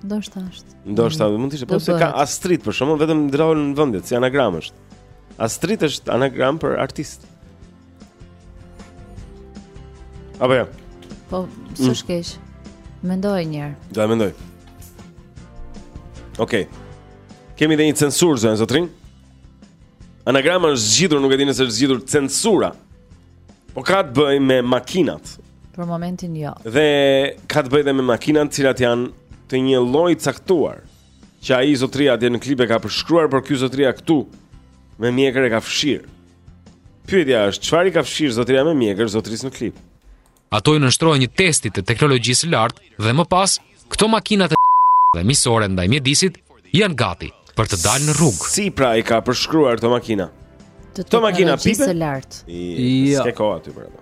Ndoshta është. Ndoshta, mund të ishte, po se ka Astrit për shembull vetëm ndërrohen vendet, si anagramë është. Astrit është anagram për artist. Apo jo? Jo? Po, s'është keq. Mendoj njëherë. Da, mendoj. Okej. Kemi dhe një censurë, zonja, zotërinj? Anagrama është zgjidhur, nuk e di nëse është zgjidhur censura. Po ka të bëjë me makinat. Për momentin jo. Dhe ka të bëjë dhe me makinat, të cilat janë të një lloji caktuar. Që ai zotria atje në klip e ka përshkruar, por ky zotria këtu me mjekër e ka fshirë. Pyetja është, çfarë i ka fshirë zotria me mjekër zotrisë në klip? Ato i nënshtrohen një testi të teknologjisë së lartë dhe më pas këto makina edhe miqësore ndaj mjedisit janë gati për të dalë në rrugë. Si pra i ka përshkruar këto makina? Këto makina pipe? Jo. S'ke kohë aty për ato.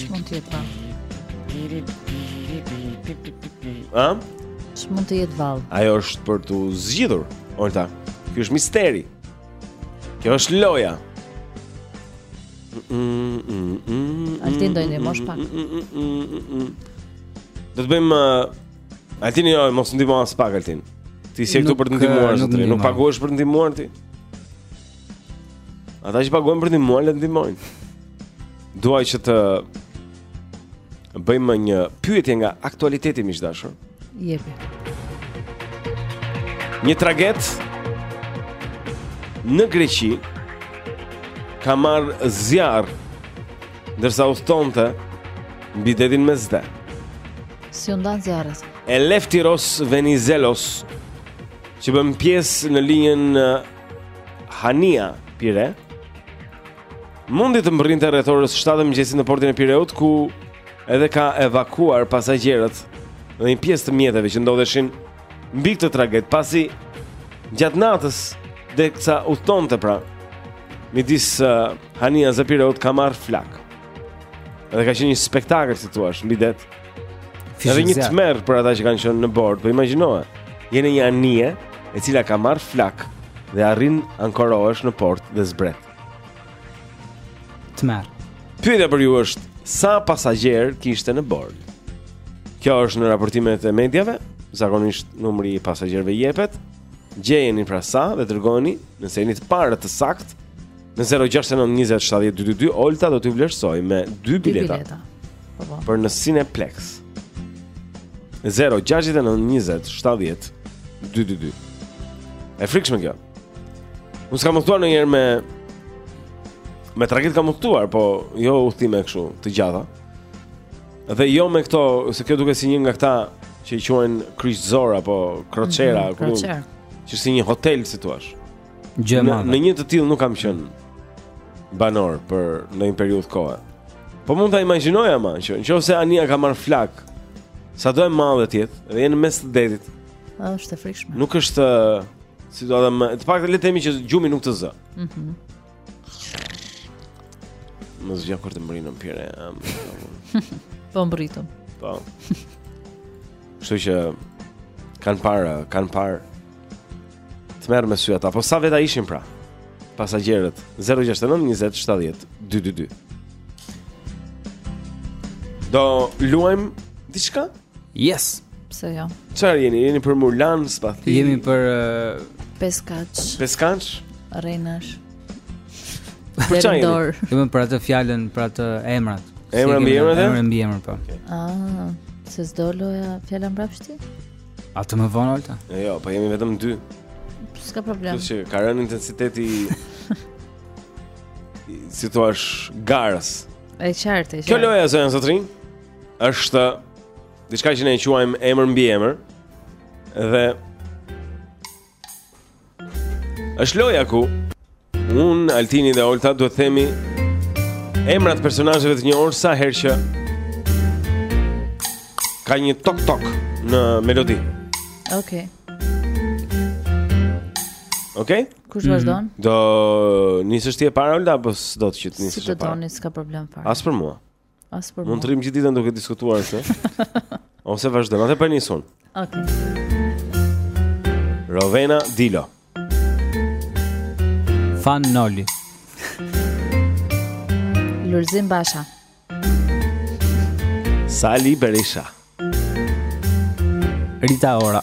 Ç'mund të jetë pa? A? Ç'mund të jetë vallë? Ajo është për tu zgjidhur, Olta. Ky është misteri. Kjo është loja. Altin do ndihmosh pak. Do të bëjmë uh, Altin jo, mos ndihmo aspak Altin. Ti s'je këtu për të ndihmuar zotrinë, nuk paguhesh për të ndihmuar ti? Ata që paguhen për të ndihmuar le të ndihmojnë. Dua që të bëjmë një pyetje nga aktualiteti miq të dashur. Jepi. Një traget në Greqi ka marrë zjarr ndërsa udhëtonte mbi detin Mesdhe. Si u ndan zjarri? Eleftiros Venizelos që bën pjesë në linjën Hania Pire mundi të mbërrinte rreth orës 7 të mëngjesit në portin e Pireut ku edhe ka evakuuar pasagjerët dhe një pjesë të mjeteve që ndodheshin mbi këtë traget pasi gjatë natës teksa udhëtonte pra midis uh, Hanias dhe Pireut ka marrë flakë. Edhe ka qenë një spektakël si të thuash, mbi det. Fishekzjarrë. Edhe një tmerr për ata që kanë qenë në bord, po imagjinoje. Je në një anije e cila ka marrë flakë dhe arrin, ankorohesh në port dhe zbret. Tmerr. Pyetja për ju është sa pasagjerë kishte në bord? Kjo është në raportimet e mediave, zakonisht numri i pasagjerëve jepet. Gjejeni pra sa dhe dërgojeni nëse jeni të parët të saktë Në 069 20 70 222 Olta do t'ju vlerësoj me 2 bileta. Dy bileta. Po, po. Për në Cineplexx. 069 20 70 222. E frikshme kjo. Unë s'kam udhëtuar ndonjëherë me me tragjet kam udhëtuar, po jo udhëtime kështu të gjata. Dhe jo me këto, se kjo duket si një nga këta që i quajnë kryqëzor apo kroçera, mm -hmm, ku. Kroçera. Që si një hotel, si të thuash. Gjë e madhe. Në një të tillë nuk kam qenë banor për ndonjë periudhë kohe. Po mund ta imagjinoj ama që nëse anija ka marrë flakë, sado e madhe të jetë, dhe je në mes të detit. Është e frikshme. Nuk është situata më, të paktën le të themi që gjumi nuk të zë. Mhm. Mm Më zgjo kur të mbërrijmë në Pire. Po mbërritëm. Po. Kështu që kanë parë, kanë parë Tmerr me sy ata, po sa veta ishin pra? Pasagjerët 069 20 70 222. Do luajmë diçka? Yes. Pse jo? Çfarë jeni? Jeni për Murlan Spathi? Jemi për uh... Pesëkatësh. Pesëkatësh? Rrenash. Për çfarë jeni? Jemi për atë fjalën, për atë emrat. Emër mbi emër? Emër mbi emër po. Ah, se s'do lojën fjala mbrapsht? Atë më vonë Olta? Jo, jo, po jemi vetëm dy. S'ka problem. Që ka rënë intensiteti si të thuash i garës. E qartë, e qartë. Kjo loja zonja zotërinj është diçka që ne e quajmë emër mbi emër dhe Është loja ku unë, Altini dhe Olta duhet të themi emrat e personazheve të njohur sa herë që ka një tok tok në melodi. Okej. Okay. Okej? Okay? Kush vazhdon? Mm. Do nisësh ti e para Olta apo s'do ti që të nisësh e para? Si të doni, s'ka problem fare. As për mua. As për mua. Mund të rrimë gjithë ditën duke diskutuar këtë. Ose vazhdo, Olta, për ta nisur. Okej. Okay. Rovena Dilo. Fan Noli. Lulzim Basha. Sali Berisha. Rita Ora.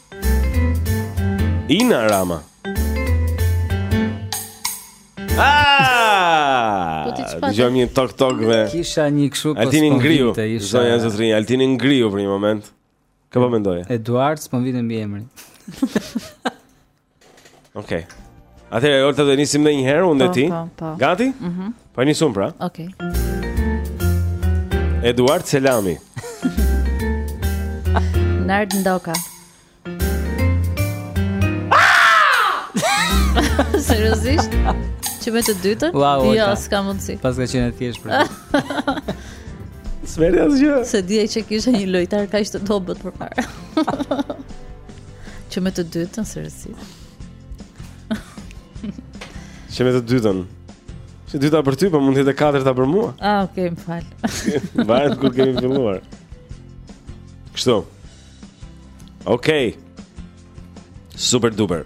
Ina Rama. Ah! Po ti çfarë? Dëgjojmë një tok tok dhe Kisha një kështu po Altini ngriu. Zonja zotërinj, Altini ngriu për një moment. Kë po mendoje? Eduard s'po vjen mbiemri. Okej. Okay. Atëherë Olta do të nisim edhe një herë unë dhe po, ti. Po, po. Gati? Mhm. Mm po nisim pra. Okej. Okay. Eduard Selami. Nard Ndoka. Seriozisht? Që me të dytën? Wow, jo, s'ka mundësi. Pas ka qenë thjesht për. Smerë asgjë. S'e dija që kisha një lojtar kaq të dobët përpara. Që me të dytën seriozisht Që me të dytën Se e dyta për ty, po mund të jetë e katërta për mua A, ah, okej, okay, më fal Vajti kur kemi filluar Kështu Okej okay. Super duper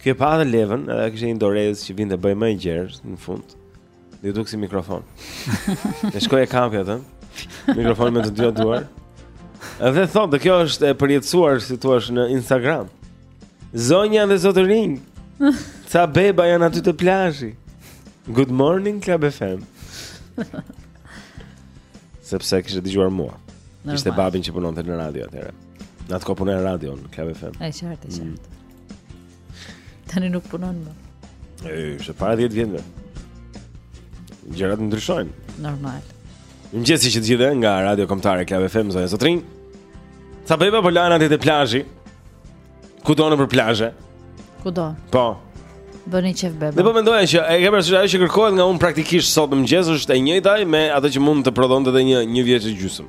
Kjo pa dhe levën, edhe kishte një dorezë që vinte bëhej më e gjerë në fund. Dhe iu duk si mikrofon. e shkoi e kapi atë, mikrofon me të dyja duar. Edhe thotë, dhe kjo është e përjetësuar, se tu është në Instagram. Zonja dhe zotërinj, ca beba janë aty te plazhi. Good morning, Klab FM. Sepse kishte digjuar mua. Ishte babin që punonte në radio atëherë. Në atë kohë punonte në radio, në Klab FM. E qartë, e qartë. Mm. Tani nuk punon më. Është para 10 vjetëve. Gjërat ndryshojnë. Normal. Dëgjues që të gjithë nga Radio Kombëtare Klab FM Zonja zotërinj ca beba po lahen aty te plazhi Kudo nëpër plazhe Kudo Po Bëni qejf beba Dhe po mendoja që e kam seriozisht ajo që kërkohet nga unë praktikisht sot në mëngjes është e njëjta me atë që mund të prodhonte edhe një, një vjeç e gjysmë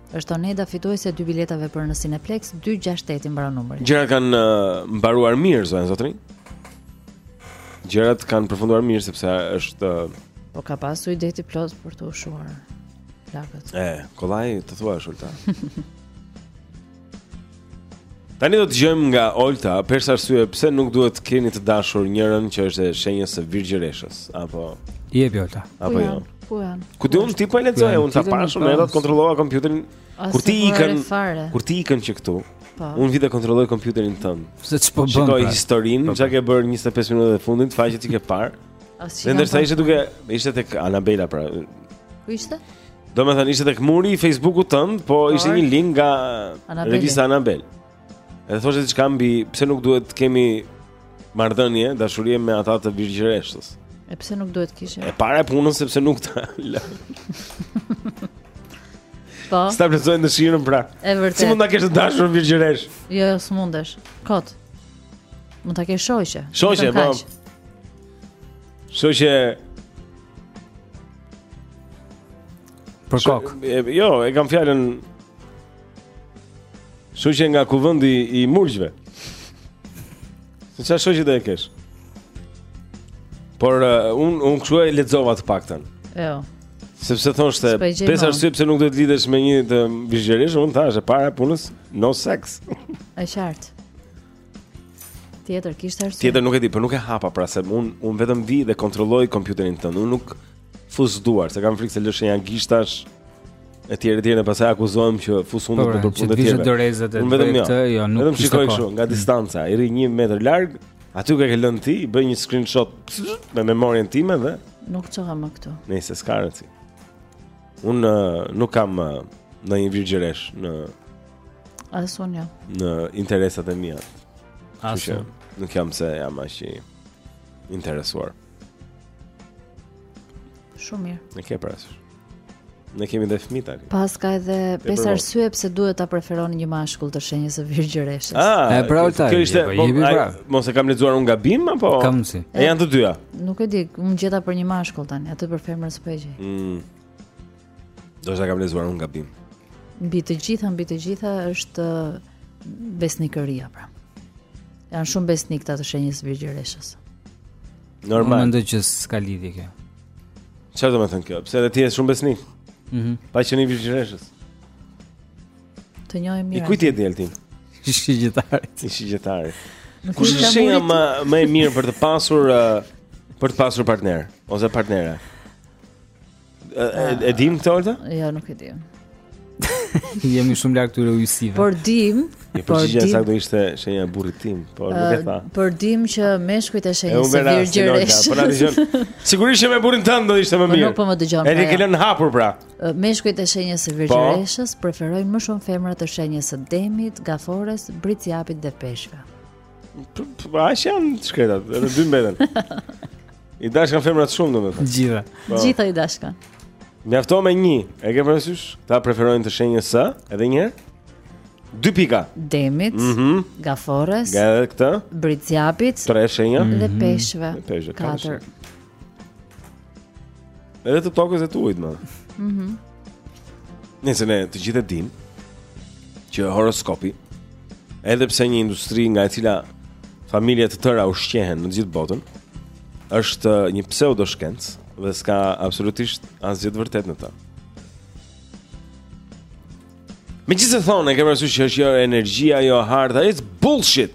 Është Oneda fituese e dy biletave për në Cineplex 268 i mbaron numri. Gjërat kanë uh, mbaruar mirë zonja zotërinj. Gjërat kanë përfunduar mirë sepse është uh, Po ka pasur ujë deti plot për t'u shuar. Lakët. E, kollaj të thuash Olta. Tani do dëgjojmë nga Olta, për ç'arsye pse nuk duhet të keni të dashur njërën që është e shenjës së virgjëreshës, apo... Jepi Olta. Apo jo. Ku janë? Ku di unë ti po e lexoja, unë ta pashë, unë edhe të kontrollova kompjuterin. Kur ti po ikën, kur ti ikën që këtu, po. unë vij të kontrolloj kompjuterin tënd. Se ç'po bën pra? Shikoj historinë, ç'ke bërë 25 minutat e fundit, faqet që ke parë. Asgjë. Dhe ndërsa ishte duke, ishte tek Anabela pra. Ku ishte? Domethënë, ishte tek muri i Facebookut tënd, po ishte një link nga Anabeli. revista Anabel. Edhe thoshte diçka mbi pse nuk duhet të kemi marrëdhënie dashurie me ata të virgjëreshës. E pse nuk duhet të kesh? E para e punës, sepse nuk të lë. po? S'ta plotësojnë dëshirën pra. E vërtetë. Si mund të kesh të dashur virgjëreshë? Jo, jo, s'mundesh. Kot. Mund ta kesh shoqe. Shoqe, po. Shoqe. Për kok. Jo, e kam fjalën. Shoqe nga kuvendi i murgjve. Se çfarë shoqe do e kesh? Por uh, un un kshu e lexova të paktën. Jo. Sepse thoshte, pesë arsye pse nuk duhet lidhesh me një të virgjëreshës, unë thashë para punës, no sex. Është qartë. Tjetër kishte arsye. Tjetër nuk e di, por nuk e hapa pra se un un vetëm vi dhe kontrolloj kompjuterin tënd. Un nuk fus duar, se kam frikë se lë shenja gishtash etj etj dhe pastaj akuzohem që fus hundë po, për punë të tjera. Vetëm jo. jo, nuk vetëm shikoj kështu nga distanca, i rri 1 metër larg, Aty ku e ke lënë ti, i bëj një screenshot me memorien time dhe nuk çohem më këtu. Nejse s'ka rëndsi. Un uh, nuk kam uh, ndonjë virgjëreshë në As un jo. Në interesat e mia. As un. Nuk jam se jam aq i interesuar. Shumë mirë. E ke parasysh. Ne kemi dhe fëmijë tani. Paska edhe pesë arsye pse duhet ta preferoni një mashkull të shenjës së virgjëreshës. Ah, e pra Orta. Kjo ishte po, po, pra. mos e kam lexuar un gabim apo? Kam si. E janë të dyja. Nuk e di, un gjeta për një mashkull tani, atë për femrën s'po e gjej. Mm. Do të kam lexuar un gabim. Mbi të gjitha, mbi të gjitha është besnikëria pra. Janë shumë besnikë këta të shenjës së virgjëreshës. Normal. Unë mendoj që s'ka lidhje kjo. Çfarë domethënë kjo? Pse edhe ti je shumë besnik? Mhm. Mm pa qenë i virgjëreshës. Të njohim mirë. I kujt je, djalë, ti? I shigjetarit. I shigjetarit. Kush është shenja më më e mirë për të pasur uh, për të pasur partner ose partnere? E dim këtë Orta? Jo, nuk e dim. Jemi shumë larg këtyre yjësive. Por dim, e por dim. Përgjigja e saktë do ishte shenja e burrit tim, por nuk e tha. Por dim që meshkujt e shenjës së virgjëresh. Po na dëgjon. Sigurisht që me burrin tënd do ishte më mirë. Po nuk po më dëgjon. E the pra, ke lënë hapur pra. Meshkujt e shenjës së virgjëreshës po. preferojnë më shumë femra të shenjës së demit, gafores, bricjapit dhe peshqve. Pra që janë të shkretat, edhe dy mbeten. I dashkan femrat shumë domethënë. Gjitha. Po. Gjitha i dashkan. Mjafto me një, e ke parasysh? Këta preferojnë të shenjës së, edhe një herë. Dy pika. Demit, mm -hmm. gafores, Edhe këta. Bricjapit, tre shenja. Mm -hmm. Dhe mhm. peshqve. Dhe peshqve, katër. Edhe të tokës e t'ujit, ma. Mhm. Mm Nëse ne të gjithë e dimë që horoskopi edhe pse një industri nga e cila familje të tëra ushqehen në gjithë botën është uh, një pseudoshkencë dhe s'ka absolutisht asgjë të vërtetë në të. Megjithëse thonë, e ke parasysh që është jo energjia, jo harta, it's bullshit!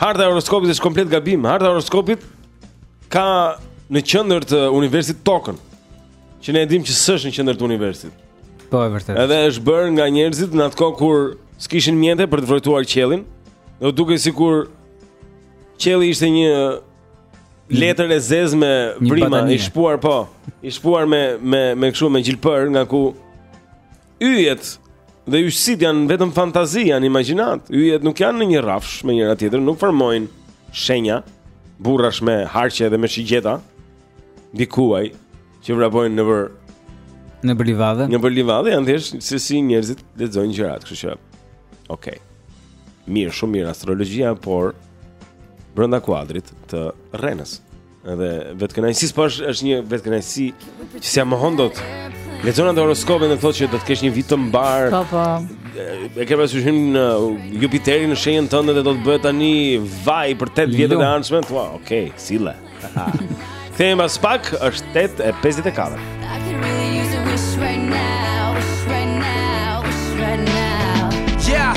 Harta e horoskopit është komplet gabim, harta e horoskopit ka në qendër të universit tokën. Që ne e dimë që s'është në qendër të universit. Po e vërtetë. Edhe është bërë nga njerëzit në atë kohë kur s'kishin mjete për të vrojtuar qiellin. Dhe u dukej sikur qielli ishte një letër e zezë me brima i shpuar po, i shpuar me me me kështu me gjilpërë nga ku Yjet dhe yjësitë janë vetëm fantazi, janë imagjinatë. Yjet nuk janë në një rrafsh me njëra-tjetrën, nuk formojnë shenja burrash me harqe dhe me shigjeta mbi kuaj që vrapojnë nëpër nëpër livadhe. Nëpër livadhe janë thjesht se si njerëzit lexojnë gjërat, kështu që. Okej. Okay. Mirë, shumë mirë astrologjia, por brenda kuadrit të rrenës. Edhe vetëkënaqësi se po është është një vetëkënaqësi që s'ia mohon dot. Lexon atë horoskopin dhe thotë që do të kesh një vit të mbarë. Po po. E ke parasysh hyn Jupiteri në shenjën tënde dhe do të bëhet tani vaj për 8 vjet të ardhshme. Ua, okay, sille. Kthehemi pas pak, është 8:54. I can really use a wish right now, wish right now, wish right now. Yeah,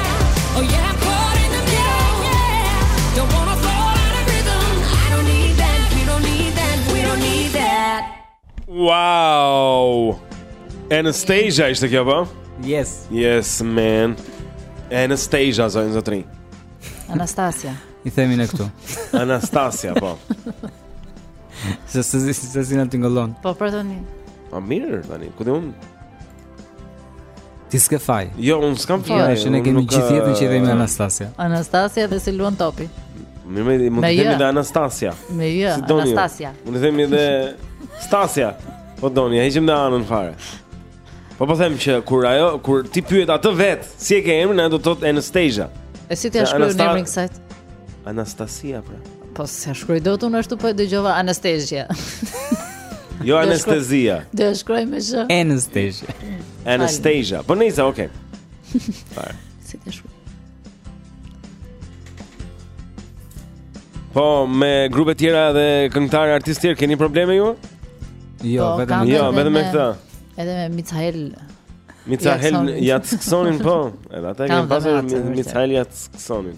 Wow! Anastasia ishte kjo po? Yes. Yes man. Anastasia i thonë, zotri. Anastasia. I themi ne këtu. Anastasia po. Se se se se si na tingëllon. Po për tani. Po mirë tani, ku di un? Ti s'ke faj. Jo, un s'kam faj. Ja, jo, ne kemi gjithë jetën që i themi Anastasia. Anastasia dhe s'e luan topi. Mirë, ne mund të themi dhe Anastasia. Me jë, si Anastasia. Mund të themi dhe Stasia. Po doni, ia heqim dhe A-në fare. Po po them që kur ajo, kur ti e pyet atë vetë, si e ke emrin, ajo do të thotë Anastasia. E si ti e shkruan emrin kësaj? Anastasia pra. Po s'e shkruaj dot unë ashtu po e dëgjova anestezia. Jo anestezia. Do e shkruaj me zë. Anestezia. Anestezia. Po nice, okay. Fare. Si të shkruaj. Po me grupe tjera dhe këngëtarë artistë tjerë keni probleme ju? Jo, po, vetëm jo, vetëm me këtë. Edhe me Michael Michael Jacksonin po, edhe ata kanë pasur Michael Jacksonin.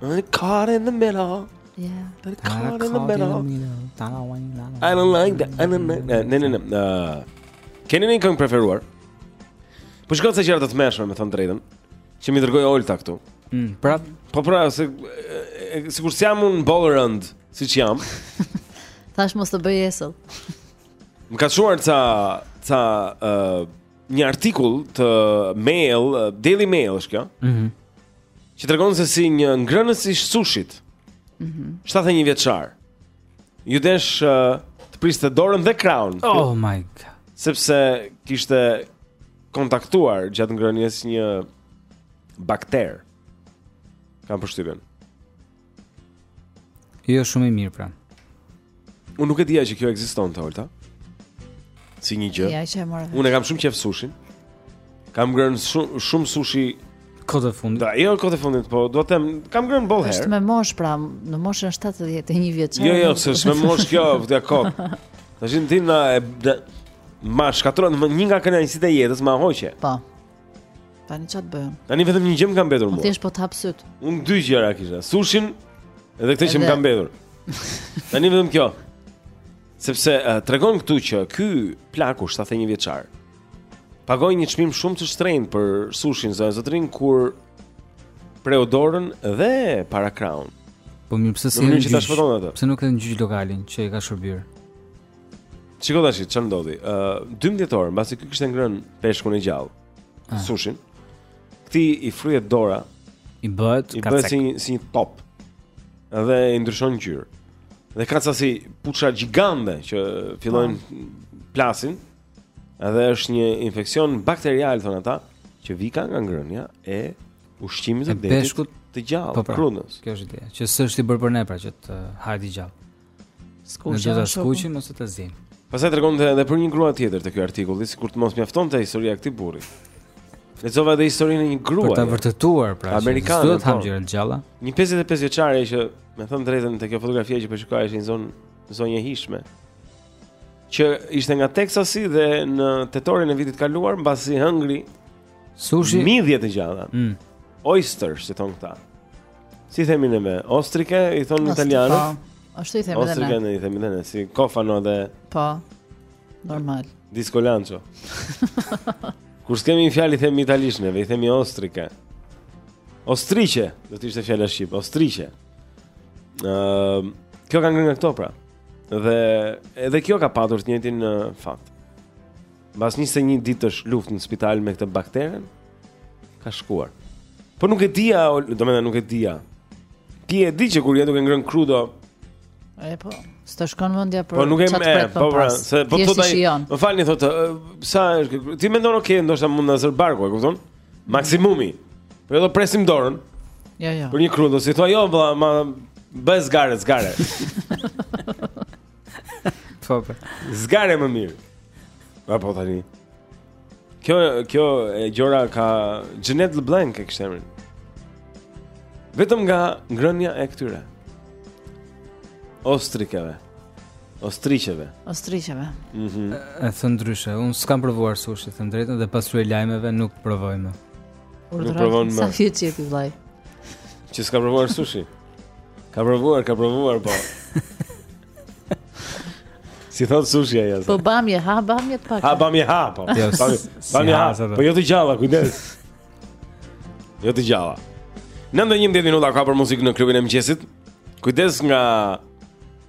I'm caught in the middle. Yeah. I'm caught in the middle. I don't like that I don't like that No, no, no. Keni një këngë preferuar? Po shikoj ca gjëra të tmerrshme me thënë të drejtën Që m'i dërgoi Olta këtu mm, pra... Po pra, se, sikur s'jam unë boll rëndë siç jam Thash mos të bëj esëll Më ka çuar ca, ca uh, një artikull të mail, Daily Mail është kjo. Mhm. Mm Që tregon se si një ngrënës i sushit. Mhm. Mm 71 vjeçar. Iu desh uh, të priste dorën dhe krahun. Oh my god. Sepse kishte kontaktuar gjatë ngrënies një bakter. Kam përshtypjen. Jo shumë i mirë pra. Unë nuk e dija që kjo ekzistonte, Olta. Si një gjë. Ja, që e morën. Unë kam shumë qejf sushin. Kam ngrën shumë shumë sushi kohët e fundit. Da, jo kohët e fundit, po do të them, kam ngrën boll herë. Është me moshë pra, në moshën 71 vjeçare. Jo, jo, s'është me moshë kjo, vetja kot. Tashi ti na e, ma shkatërrove një nga kënaqësitë e jetës, ma hoqe. Po. Tani ça të bëjmë. Tani vetëm një gjë më ka mbetur po mua. Thjesht po të hap sytë. Unë dy gjëra kisha, sushin dhe këtë që më ka mbetur. Tani vetëm kjo. Sepse uh, tregon këtu që ky plaku 71 vjeçar pagoi një çmim shumë të shtrenjtë për sushin zotërinj kur preu dorën dhe parakrahun. Po mirë pse si. Nuk e di tash foton atë. Pse nuk e hedh në gjyq lokalin që e ka shërbyer. Shiko tash çfarë ndodhi. Ë uh, 12 orë, mbasi ky kishte ngrënë peshkun e gjallë. Ah. Sushin. Këtij i fryhet dora, i bëhet kacek. I bëhet si si një top. Dhe i ndryshon ngjyrë. Dhe ka ca si puçrra gjigante që fillojnë ah. plasin. Edhe është një infeksion bakterial thonë ata që vika nga ngrënia e ushqimit të detit të gjallë, po pra, krudos. Kjo është ideja, që s'është i bërë për ne pra që të hajë të gjallë. Skuqen ashtu. Skuqen ose të zihen. Pastaj tregonte edhe për një grua tjetër të ky artikulli, sikur të mos mjaftonte historia e këtij burri. Lexova edhe historinë e një gruaje. Për ta vërtetuar, pra, amerikane, s'duhet të hamë po. gjëra të gjalla. Një 55 vjeçare që, me thënë të drejtën te kjo fotografia që po shikoj është një zonjë, zonjë e hijshme. Që ishte nga Teksasi dhe në tetorin e vitit të kaluar mbasi hëngri sushi midhje të gjalla. Mm. Oysters, si thonë këta. Si themi ne me ostrike i thonë italianët. Po. Ashtu i themi ne. Ostrike ne i themi ne, si kofano dhe Po. Normal. Disco lancio. Kur s'kemi një fjalë i themi italisht ne, i themi ostrike. Ostriqe, do të ishte fjala shqip, ostriqe. Ëm, ehm, uh, kjo ka ngrënë nga këto pra. Dhe edhe kjo ka patur të njëjtin uh, fat. Mbas 21 ditësh luftë në spital me këtë bakteren, ka shkuar. Po nuk e dija, domethënë nuk e dija. Ti e di që kur je duke ngrën krudo. E po, s'të shkon mendja për çfarë. Po nuk e më, po pra, se po thotë ai. Më falni thotë, sa është? Ti mendon ok, ndoshta mund na zër barku, e kupton? Maksimumi. Po do presim dorën. Jo, jo. Për një krudo, si thua jo, vëlla, ma bëj zgare, zgare. Po po. Zgare më mirë. Pa po tani. Kjo kjo e gjora ka Jeanette LeBlanc e kishte emrin. Vetëm nga ngrënia e këtyre. Ostrikeve. Ostriqeve. Ostriqeve. Mhm. Mm e thon ndryshe. Un s'kam provuar sushi, them drejtën dhe pas këtyre lajmeve nuk provoj më. Nuk provon më. Sa fjet qenke ti vllai. Që s'ka provuar sushi. Ka provuar, ka provuar po. Si thot sushi ajo. Po bamje, ha bamje të pak. Ha bamje ha, po. Jo, bamje ha. Po jo të gjalla, kujdes. Jo të gjalla. Nëntë e 10 minuta koha për muzikë në klubin e mëngjesit. Kujdes nga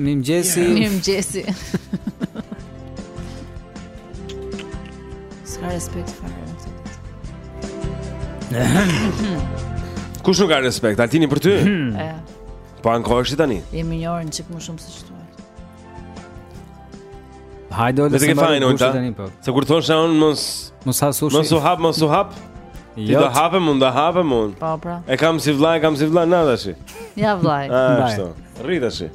Mirëmëngjesi. Mirëmëngjesi. S'ka respekt fare. Kush nuk ka respekt? Altini për ty? Po ankohesh tani. Jemi një orë çik më shumë se çfarë. Hajde të ke fajin ulta. Po. Se kur thosh un mos mos ha sushi. Mos u hap, mos u hap. Ti do jo. hapem un, do hapem un. Po pra. E kam si vlla, e kam si vlla tashi. Ja vllai. Ah, ashtu. Rri tash.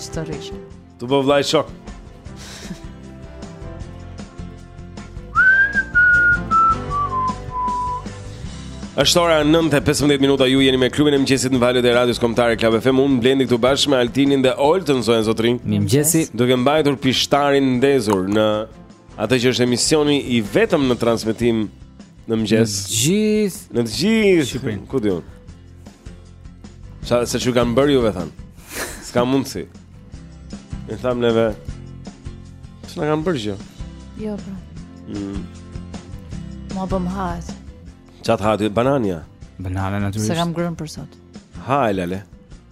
Ç'do rrish? Tu po vllai shok. Është ora 9:15 minuta ju jeni me klubin e mëngjesit në valët e radios kombëtare Club FM unë Blendi këtu bashkë me Altinin dhe Oltën zonja zotërinj. Mëngjesi duke mbajtur pishtarin ndezur në atë që është emisioni i vetëm në transmetim në mëngjes. Në të gjithë në gjithë Shqipërinë. Ku di un? Sa se ç'u kanë bërë juve thënë. S'ka mundsi. Ne tham neve. S'na kanë bërë gjë. Jo. Po. Mm. Ma bëm hajt. Ça të hajë, banane. Banana natyrisht. S'e kam ngrën për sot. Ha, lale.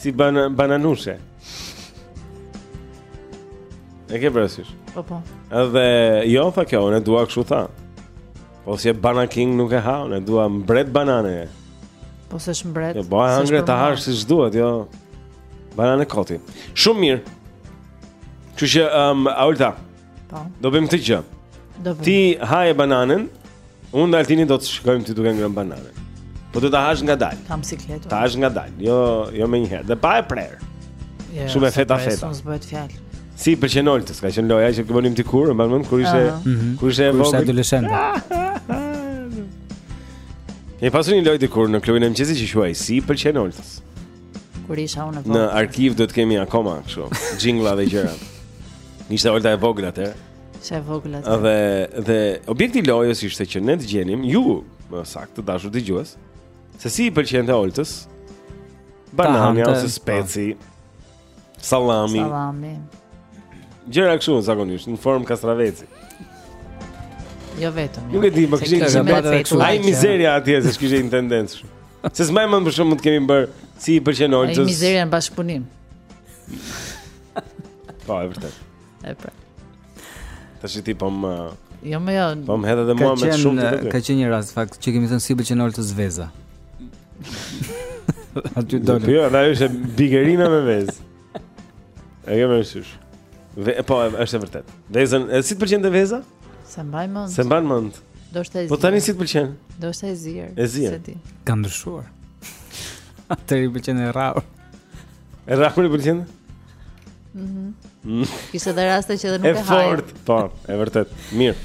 Si bana, bananushe. E ke parasysh? Po, po. Edhe, jo, tha kjo, unë e dua këshu tha. Po, si e Banana King nuk e ha, unë e dua mbret banane. Po, se është mbret. Jo, bo, e hangre të hash siç duhet, jo. Banane koti. Shumë mirë. Që që, um, Olta. Po. Do bëjmë këtë gjë. Do bëjmë. Ti haje bananën, unë dhe Altini do të të shikojmë ty duke ngrënë bananën. Po do ta hash ngadalë. Kam siklet. Ta hash ngadalë, jo jo menjëherë. Dhe pa e prerë. Ja, jo, Shumë e feta feta. S'bëhet fjalë. Si i pëlqen Oltës, ka qenë loja që bënim dikur, më nëmën, kur ishe, uh -huh. kur ishe e vogël. Kur ishe adoleshente. Kemi pasur një lojë dikur në klubin e mëngjesit që quhej, si i pëlqen Oltës. Kur isha unë vogël. Në arkiv duhet të kemi akoma kështu, xhingëlla dhe gjëra. Ishte Olta e vogël atëherë. Sa e vogël atëherë. Dhe dhe objekti i lojës ishte që ne të gjenim ju, më saktë, të dashur dëgjues, se si i pëlqente Oltës banania ose speci, po. sallami. Sallami. Gjëra kështu zakonisht në formë kastraveci. Jo vetëm. Jo. Nuk e di, më kishin të bëjë kështu. Ai mizeria atje se kishte tendencë. Se s'mbaj mend për shembull mund të kemi bërë si i pëlqen Oltës. Ai mizeria në bashkëpunim. Po, e vërtet. E pra. Tash ti po më Jo më jo. Po më hedhë edhe mua me shumë të Ka qenë një rast në fakt që kemi thënë si i pëlqen Oltës veza. Aty do. Jo, na është bigerina me vezë. E ke parasysh. Dhe po është e vërtet. Vezën, e si të pëlqente veza? S'e mbaj mend. S'e mban mend. Do të thëjë. Po tani si të pëlqen? Do të thoja e zier. E zier. Ka ndryshuar. Atëherë i pëlqente e rrahur. E rrahur i pëlqente? Mhm. Mm Kishte dhe raste që edhe nuk e haj. E fort, po, e vërtet. Mirë.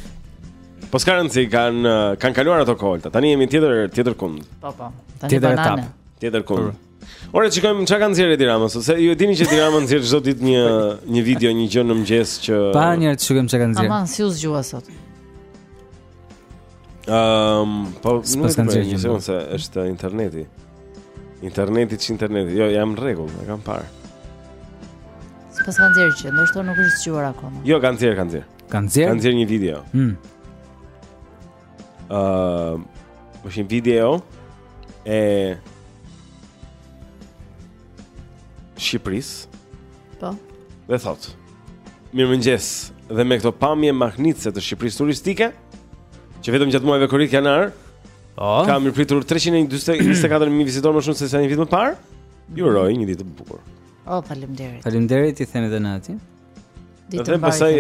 Po s'ka rëndësi, kanë kanë kaluar ato kohë, Olta. Tani jemi tjetër tjetërkund. Po po. Tani tjetër banane. Etapë. Tjetërkund. Ore të shikojmë ça ka nxjerrë Edi Rama, sepse ju e dini që Edi Rama nxjerr çdo ditë një një video, një gjë në mëngjes që Pa një të shikojmë ça ka nxjerrë. Aman si u zgjua sot. Ehm, po nuk ka nxjerrë gjë, ose është interneti. Interneti që interneti. Jo, jam në rregull, e kam parë. Po s'ka nxjerrë gjë, ndoshta nuk është zgjuar akoma. Jo, ka nxjerrë, ka nxjerrë. Ka nxjerrë. Ka nxjerrë një video. Hm. ë uh, është një video e Shqipërisë Po Dhe thotë Mirëmëngjes Dhe me këto pamje mahnitëse të Shqipërisë turistike Që vetëm gjatë muajve korrik janar oh. Ka mirëpritur 324.000 vizitorë më shumë sesa një vit më parë Ju uroj një ditë të bukur O, oh, faleminderit Faleminderit i themi dhe ne atij Dhe pastaj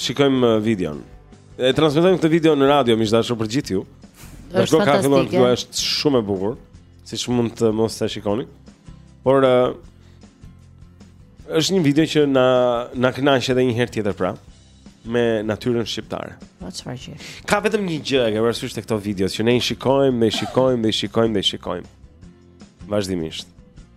shikojmë videon. E transmetojmë këtë video në radio, miq të dashur për gjithë ju. Është fantastike. Kjo është shumë e bukur, siç mund të mos ta shikoni. Por uh, është një video që na na kënaq edhe një herë tjetër pra me natyrën shqiptare. Po çfarë gjë? Ka vetëm një gjë që parasysh te këto video që ne i shikojmë, ne i shikojmë, ne i shikojmë, ne i shikojmë. Vazhdimisht.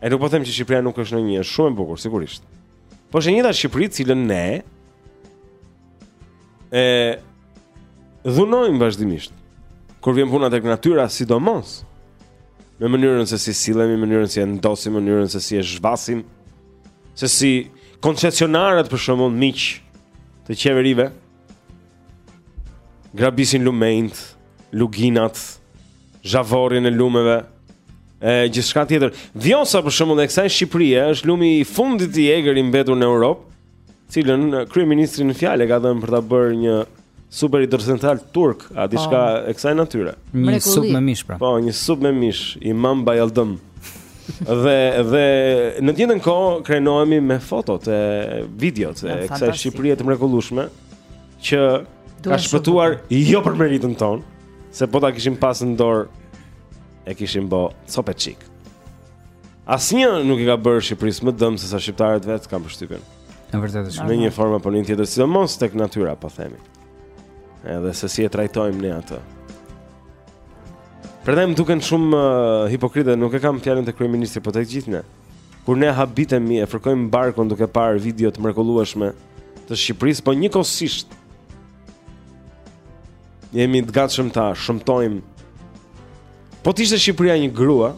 E nuk po them që Shqipëria nuk është në një, është shumë e bukur, sigurisht. Po është e njëta Shqipëri, cilën ne e dhunojmë vazhdimisht. Kur vjen puna tek natyra, sidomos me mënyrën se si sillemi, mënyrën se si e ndotim, mënyrën se si e zhvasim, se si koncesionarët për shembull miq të qeverive, Grabisin lumenjtë, luginat, zhavorrin e lumeve, e gjithçka tjetër. Vjosa për shembull e kësaj Shqipërie është lumi i fundit i egër i mbetur në Europë, cilën kryeministri në fjalë e ka dhënë për ta bërë një super hidrocentral turk, a diçka po. e kësaj natyre. Një supë me mish pra. Po, një supë me mish, imam bajalldëm. Dhe dhe në të njëjtën kohë krenohemi me fotot e videot e kësaj Shqipërie të mrekullueshme që Duhen ka shpëtuar shumë. jo për meritën tonë, se po ta kishim pas në dorë e kishim bë copë-çikë. Asnjë nuk i ka bërë Shqipërisë më dëm se sa shqiptarët vetë kam përshtypjen. E vërtetë është. Në një formë apo në një tjetër, sidomos tek natyra, po themi. Edhe se si e trajtojmë ne atë. Prandaj më duken shumë uh, hipokrite, nuk e kam fjalën te kryeministri, po tek gjithë ne. Kur ne habitemi e fërkojmë barkun duke parë video të mrekullueshme të Shqipërisë, po njëkohësisht jemi të gatshëm ta shëmtojmë. Po të ishte Shqipëria një grua,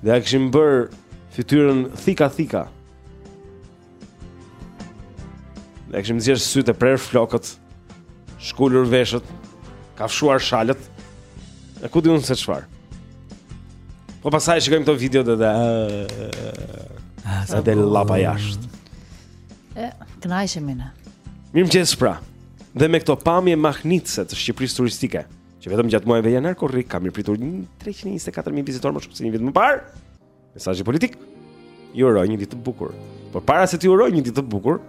do ia kishim bërë fytyrën thika thika. I kishim nxjerrë sytë e prerë flokët, shkulur veshët, kafshuar shalët. E ku di unë se çfarë. Po pastaj shikojmë këto video dhe dhe ah, na del llapa jashtë. E kënaqemi ne. Mirëmëngjes pra. Dhe me këto pamje mahnitëse të Shqipërisë turistike, që vetëm gjatë muajve janar korrik ka mirëpritur 324.000 vizitorë më shumë se një vit më parë. Mesazhi politik. Ju uroj një ditë të bukur. Por para se t'ju uroj një ditë të bukur,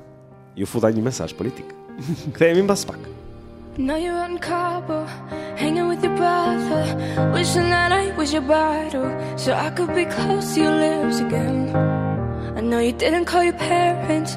ju futa një mesazh politik. Kthehemi mbas pak. Now you're in Cabo, hanging with your brother, wishing that I was your bottle, so I could be close to your lips again. I know you didn't call your parents.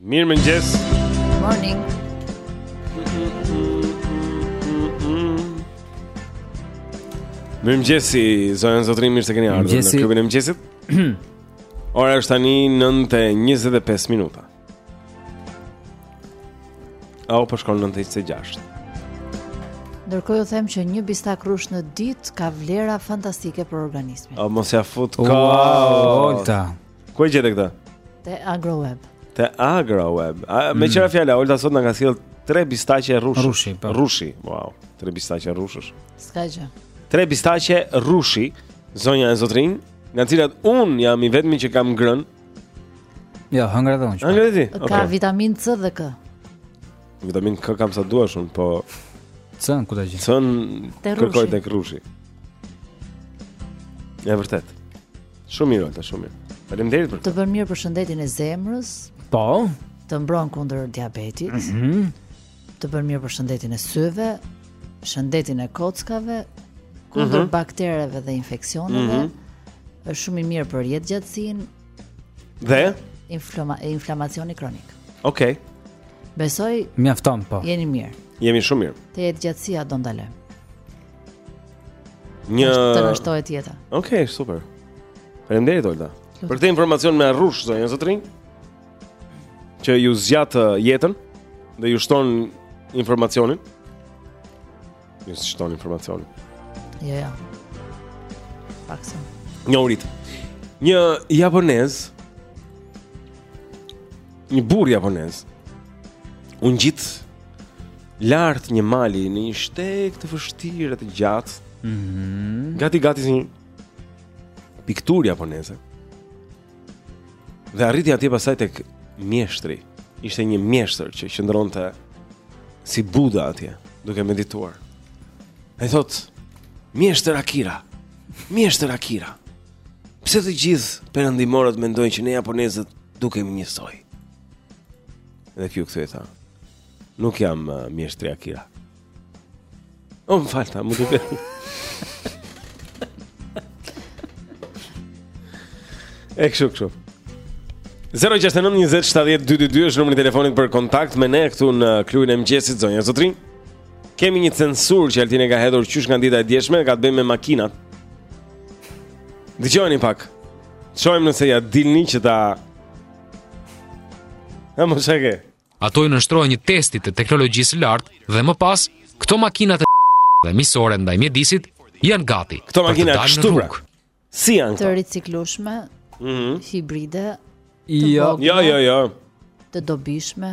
Mirëmëngjes Morning Mirëmëngjesi zonja e zotërinj mirë se keni ardhur në klubin e mëngjesit Ora është tani 9.25 minuta Au po shkon 9.26 Ndërkohë ju them që një bistak rrush në ditë ka vlera fantastike për organizmin. O mos ja fut kot. Wow, Ku e gjete këtë? Te AgroWeb. Te AgroWeb. A, mm. meqë ra fjala, Olta sot na ka sjellë tre bistakë rrushi. Rrushi, po. Rrushi, wow. Tre bistaqe rrushësh. S'ka gjë. Tre bistaqe rrushi, zonja e zotërinj, nga të cilat unë jam i vetmi që kam ngrënë. Jo, hëngra dhe unë. Hëngre ti? Okay. Ka vitaminë C dhe K. Vitaminë K kam sa duash unë, po C ku ta gjej. C kërkoj tek rrushi. Ja vërtet. Shumë mirë, Olta, shumë mirë. Faleminderit për këtë. Të bën mirë për shëndetin e zemrës. Po. Të mbron kundër diabetit. Mhm. Mm të bën mirë për shëndetin e syve, shëndetin e kockave, kundër mm -hmm. baktereve dhe infeksioneve. Mm -hmm. Është shumë i mirë për jetëgjatësinë. Dhe inflama inflamacioni kronik. Okej. Okay. Besoj mjafton po. Jeni mirë. Jemi shumë mirë. Te jetëgjatësia do ndalojmë. Një të rreshtohet jeta. Okej, okay, super. Faleminderit Olta. Për këtë informacion me rrush zonja zotërinj, që ju zgjat uh, jetën dhe ju shton informacionin. Ju shton informacionin. Jo, jo. Paksa. Një urit. Një japonez një burrë japonez u ngjit lart një mali në një shteg të vështirë e të gjatë. Mhm. Mm gati gati si një pikturë japoneze. Dhe arriti atje pastaj tek mjeshtri. Ishte një mjeshtër që qëndronte si Buda atje, duke medituar. Ai thotë: "Mjeshtër Akira, mjeshtër Akira. Pse të gjithë perëndimorët mendojnë që ne japonezët dukemi njësoj?" Dhe ky u kthye tha Nuk jam uh, mjeshtri Akira O më fal se m'u duke E kështu kështu 069-2070222 është numri i telefonit për kontakt me ne këtu në klubin e mëngjesit zonja zotërinj Kemi një censurë që Altini e ka hedhur qysh nga dita e djeshme ka të bëjë me makinat Dëgjojeni pak Shohim nëse ia dilni që ta A mos, shaka. Ato i nënshtrohen një testi të teknologjisë së lartë dhe më pas këto makina të dhe miqësore ndaj mjedisit janë gati. Këto makina të kështu pra. Si janë? Të riciklueshme, mm -hmm. hibride, të jo. jo, jo, jo. Të dobishme.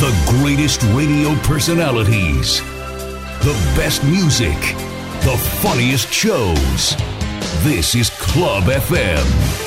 The greatest radio personalities, the best music, the funniest shows. This is Club FM.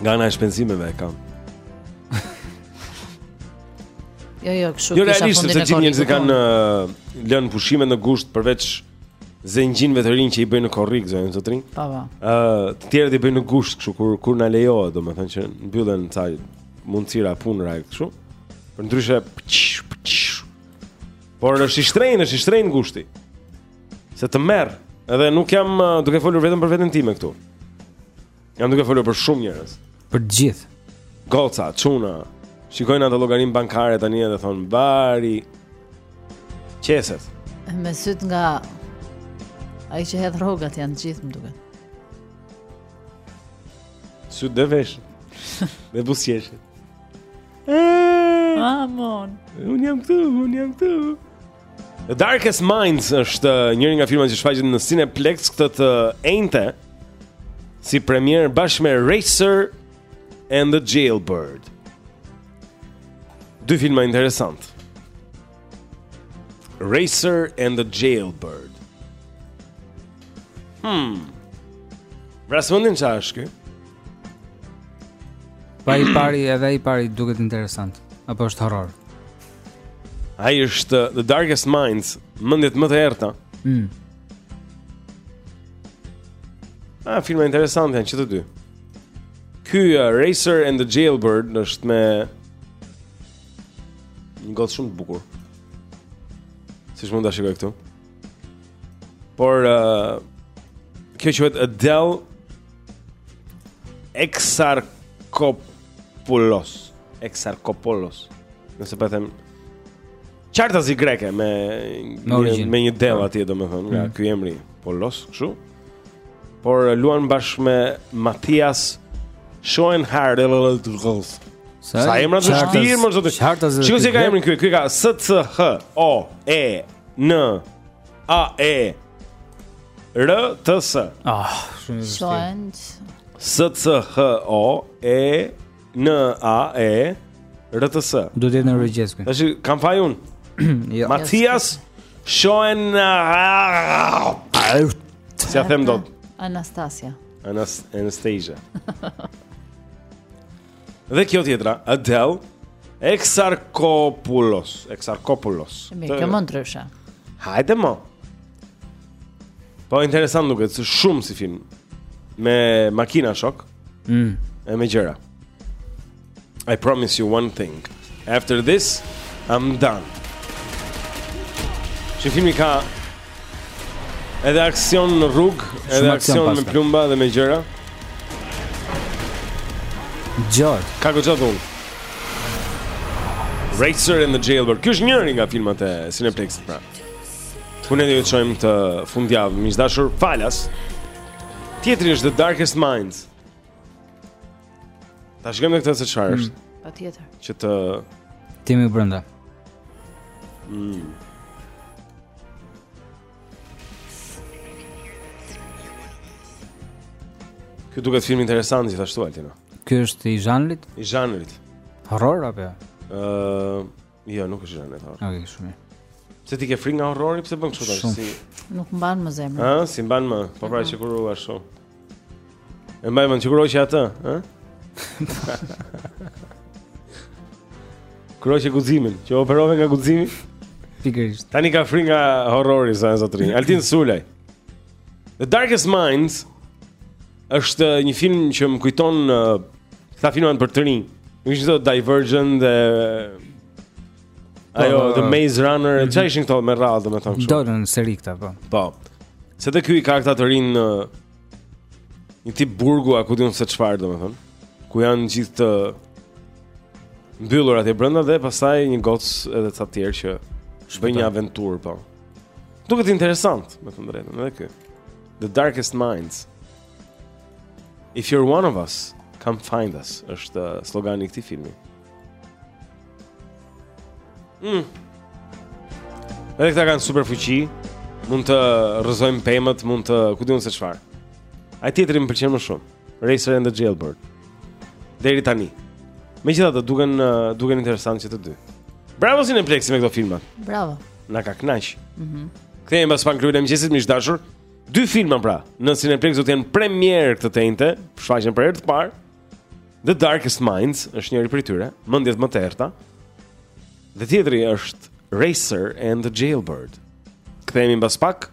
Nga ana e shpenzimeve e kam. Jo, jo, kështu jo, kisha fundin e korrikut. Jo, realisht, se gjithë njerëzit kanë uh, lënë pushime në gusht përveç zengjinëve të rinj që i bëjnë në korrik, zotërinj. Po, po. Ë, uh, të tjerët i bëjnë në gusht, kështu kur kur na lejohet, domethënë që mbyllen ca mundësira e punëra e kështu. Përndryshe Por është i shtrenjtë, është i shtrenjtë gushti. Se të merr, edhe nuk jam uh, duke folur vetëm për veten time këtu. Jam duke folur për shumë njerëz. Për të gjithë. Goca, çuna. Shikojnë atë llogarin bankare tani edhe thon bari. Qeshet. Me syt nga ai që hedh rrogat janë të gjithë më duket. Syt dhe vesh. Me buzëqesh. Aman. Unë jam këtu, unë jam këtu. The Darkest Minds është uh, njëri nga filmat që shfaqet në Cineplex këtë të enjte si premierë bashkë me Racer and the Jailbird. Dy filma interesantë. Racer and the Jailbird. Hmm. Vras mendjen çfarë është ky? Po ai i pari edhe i pari duket interesant. Apo është horror? Ai është The Darkest Minds, mendjet më të errta. Mm. Ah, filma interesantë janë që të dy. Ky uh, Racer and the Jailbird është me një gocë shumë të bukur. Siç mund ta shikoj këtu. Por, uh, kjo quhet Adele Exarchop Pullos, Exarchopoulos. Nëse po e them qartazi greke me me, një, me një dell atje domethënë nga mm. ky emri Pullos, kështu. Por luan bashkë me Matthias Shoen Harrell Drugos. Sa, sa emra të vështirë, o zot. Shiko si e ka emrin ky? Ky ka S C H O E N A E R T S. Ah, shumë e vështirë. S C H O E N A E R T S. Do të jetë në rregjes këtu. Ta, s'kam faj unë. Jo. Matthias Shoen S'ia them dot? Anastasia. Anas Anastasia. Dhe kjo tjetra, Adele Exarchopoulos, Exarchopoulos. Me kë më ndryshe? Hajde mo. Po interesant duket, shumë si film me makina shoh. Mm. E me gjëra. I promise you one thing. After this, I'm done. Që filmi ka Edhe aksion në rrugë, edhe aksion me plumba dhe me gjëra. Gjor. Ka goxha dhunë. Racer and the Jailbird. Ky është njëri nga filmat e Cineplex-it pra. Ku ne do të çojmë këtë fundjavë, miq të dashur, falas. Tjetri është The Darkest Minds. Ta shikojmë dhe këtë se çfarë është. Mm. Patjetër. Që të jemi brenda. Mm. Ky duket film interesant gjithashtu Altin. Ky është i zhanrit? I zhanrit. Horror apo? Ëh, Jo, nuk është i zhanrit horror. Okej, okay, shumë mirë. Pse ti ke frikë nga horrori, pse bën kështu tash si? Nuk mban më zemrën. Ëh, si mban më? Po pra që kur u ashtu. E mbaj mend sigurisht që atë, ëh? Hoqe guximin, u operove nga guximi? Pikërisht. Tani ka frikë nga horrori zotëri. Altin Sulaj. The Darkest Minds. Është një film që më kujton këta filmat për të rinj. Siç ishte Divergent dhe Ajo, po, The po. Maze Runner, mm -hmm. që ishin këto me radhë, domethënë kështu? Dojnë në seri këta, po. Po. Se dhe ky i ka këta të rinjtë në një tip burgu, a ku di unë se çfarë, domethënë? Ku janë gjithë të mbyllur atje brenda dhe pastaj një gocë edhe ca tjerë që bëjnë një aventurë po. Duket interesant, me thënë të drejtën, edhe ky. The Darkest Minds. If you're one of us, come find us. Është uh, slogani i këtij filmi. Mm. Edhe këta kanë superfuqi, mund të rrëzojnë pemët, mund të, ku di unë se çfarë. Ai tjetri më pëlqen më shumë. Racer and the Jailbird. Deri tani. Megjithatë duken duken interesant që të dy. Bravo Cineplex-i me këto filma. Bravo. Na ka kënaq. Mhm. Mm Kthehemi pas pak në Kryen e mëngjesit miq të dashur. Dy filma pra, në Cineplex do të jenë premierë këtë të enjte, shfaqen për herë të parë. The Darkest Minds është njëri prej tyre, mendjet më të errta. Dhe tjetri është Racer and the Jailbird. Kthehemi mbas pak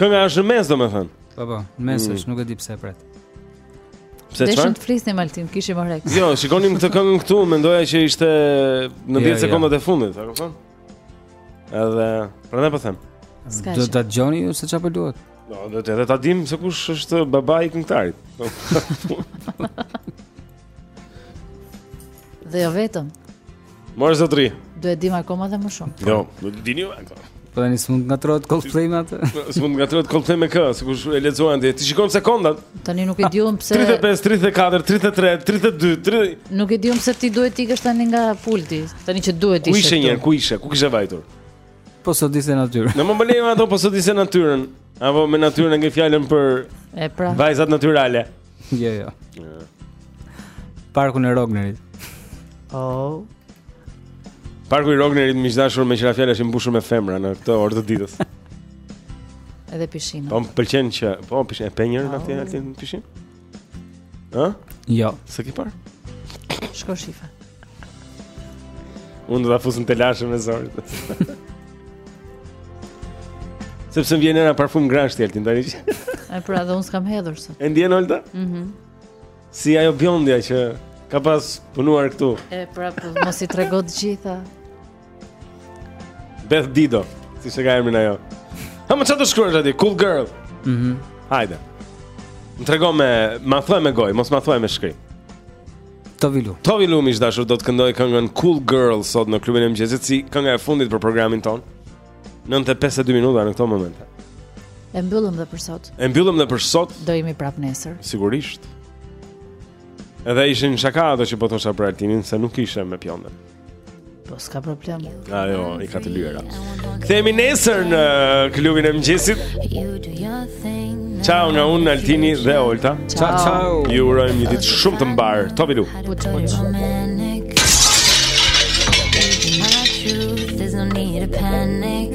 Kënga është në mes, domethënë. Po po, në mes mm. është, nuk e di pse e pret. Pse çfarë? Deshëm të flisnim Altin, kishim oreks. Jo, shikoni këtë këngë këtu, mendoja që ishte në 10 jo, jo. sekondat e fundit, a kupton? Edhe, prandaj po them. Do ta dëgjoni ju se çfarë po luhet. Do edhe ta dimë se kush është babai i këngëtarit. Dhe jo vetëm. Mor zotri. Do e dimë akoma dhe më shumë. Jo, do të dini vetë. Po tani s'mund ngatërrohet Coldplay me atë. S'mund ngatërrohet Coldplay me kë, sikur e lexuan ti. Ti shikon sekondat. Tani nuk e ah, di unë pse 35, 34, 33, 32, 30. Nuk e di unë pse ti duhet të ikësh tani nga pulti. Tani që duhet ti. Ku ishe një, ku ishe? Ku kishe vajtur? Po sodisje natyrën. Në më bëlejmë ato po sodisje natyrën. Apo me natyrën e ngjë fjalën për e pra. Vajzat natyrale. Jo, jo. Parkun e Rognerit. Oh. Parku i Rognerit miq të dashur meqë ra fjala është i mbushur me femra në këtë orë të ditës. Edhe pishinë. Po pëlqen që, po pishinën e pe një herë në këtë atë pishinë? Ë? Jo, s'e ke parë? Shko shife. Unë do ta fus hundën te lashë me zor. Sepse më vjen era parfum grash te Altini tani. E pra dhe unë s'kam hedhur sot. E ndjen Olta? Mhm. Mm si ajo bjondja që ka pas punuar këtu. E pra, po mos i trego të gjitha. Beth Dido, si e ka emrin ajo. Ha më çfarë të shkruan aty? Cool girl. Mhm. Mm Hajde. Më trego me, ma thuaj me gojë, mos ma thuaj me shkrim. Tove Lo. Tove Lo miq të dashur do të këndojë këngën Cool Girl sot në klubin e mëngjesit si kënga e fundit për programin ton. 9:52 minuta në këto momente. E mbyllëm dhe për sot. E mbyllëm dhe për sot. Do jemi prapë nesër. Sigurisht. Edhe ishin shaka ato që po thosha për Altinin se nuk ishte me bjonde. Po s'ka problem. Ajo i ka të lyera. Kthehemi nesër në klubin e mëngjesit. Ciao nga unë Altini dhe Olta. Ciao, ciao. Ju urojmë një ditë shumë të mbarë. Tove Lo. Panic.